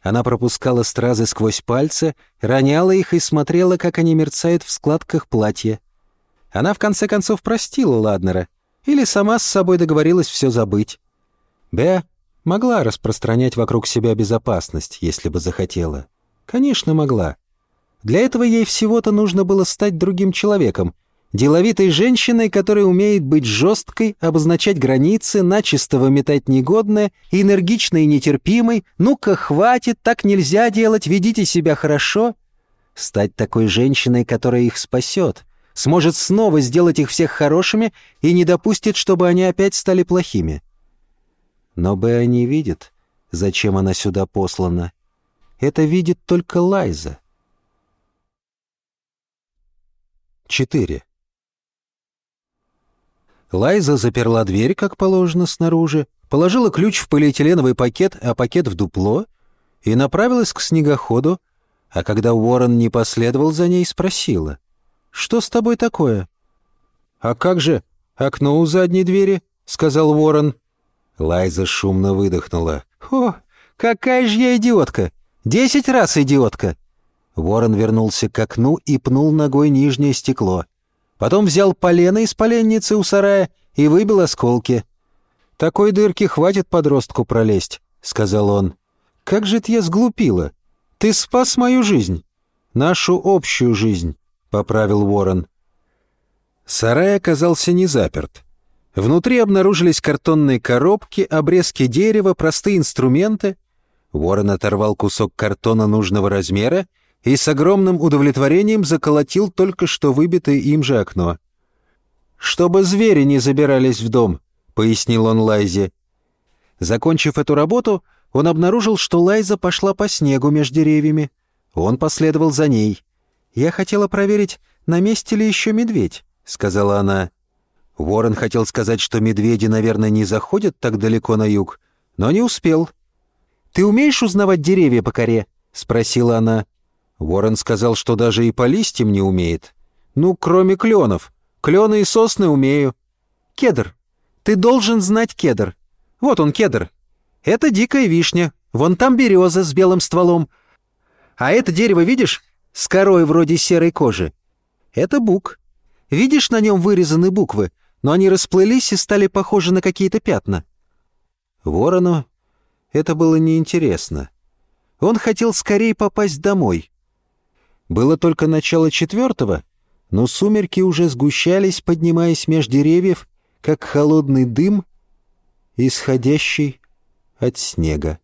Она пропускала стразы сквозь пальцы, роняла их и смотрела, как они мерцают в складках платья. Она в конце концов простила Ладнера или сама с собой договорилась все забыть. Беа могла распространять вокруг себя безопасность, если бы захотела. Конечно, могла. Для этого ей всего-то нужно было стать другим человеком, Деловитой женщиной, которая умеет быть жесткой, обозначать границы, начисто выметать негодное, энергичной и нетерпимой, «ну-ка, хватит, так нельзя делать, ведите себя хорошо». Стать такой женщиной, которая их спасет, сможет снова сделать их всех хорошими и не допустит, чтобы они опять стали плохими. Но Беа не видит, зачем она сюда послана. Это видит только Лайза. 4. Лайза заперла дверь, как положено, снаружи, положила ключ в полиэтиленовый пакет, а пакет в дупло, и направилась к снегоходу, а когда Уоррен не последовал за ней, спросила. «Что с тобой такое?» «А как же окно у задней двери?» — сказал Уоррен. Лайза шумно выдохнула. «О, какая же я идиотка! Десять раз идиотка!» Уоррен вернулся к окну и пнул ногой нижнее стекло. Потом взял полено из поленницы у сарая и выбил осколки. «Такой дырки хватит подростку пролезть», — сказал он. «Как же ты я сглупила! Ты спас мою жизнь!» «Нашу общую жизнь», — поправил Ворон. Сарай оказался не заперт. Внутри обнаружились картонные коробки, обрезки дерева, простые инструменты. Ворон оторвал кусок картона нужного размера и с огромным удовлетворением заколотил только что выбитое им же окно. «Чтобы звери не забирались в дом», — пояснил он Лайзе. Закончив эту работу, он обнаружил, что Лайза пошла по снегу между деревьями. Он последовал за ней. «Я хотела проверить, на месте ли еще медведь», — сказала она. Ворон хотел сказать, что медведи, наверное, не заходят так далеко на юг, но не успел. «Ты умеешь узнавать деревья по коре?» — спросила она. Ворон сказал, что даже и по листьям не умеет. «Ну, кроме кленов. Клены и сосны умею». «Кедр. Ты должен знать кедр. Вот он, кедр. Это дикая вишня. Вон там береза с белым стволом. А это дерево, видишь, с корой вроде серой кожи. Это бук. Видишь, на нем вырезаны буквы, но они расплылись и стали похожи на какие-то пятна». Ворону это было неинтересно. Он хотел скорее попасть домой. Было только начало четвертого, но сумерки уже сгущались, поднимаясь меж деревьев, как холодный дым, исходящий от снега.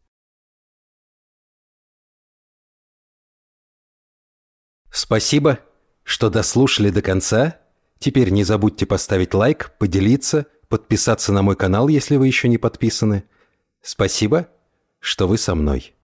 Спасибо, что дослушали до конца. Теперь не забудьте поставить лайк, поделиться, подписаться на мой канал, если вы еще не подписаны. Спасибо, что вы со мной.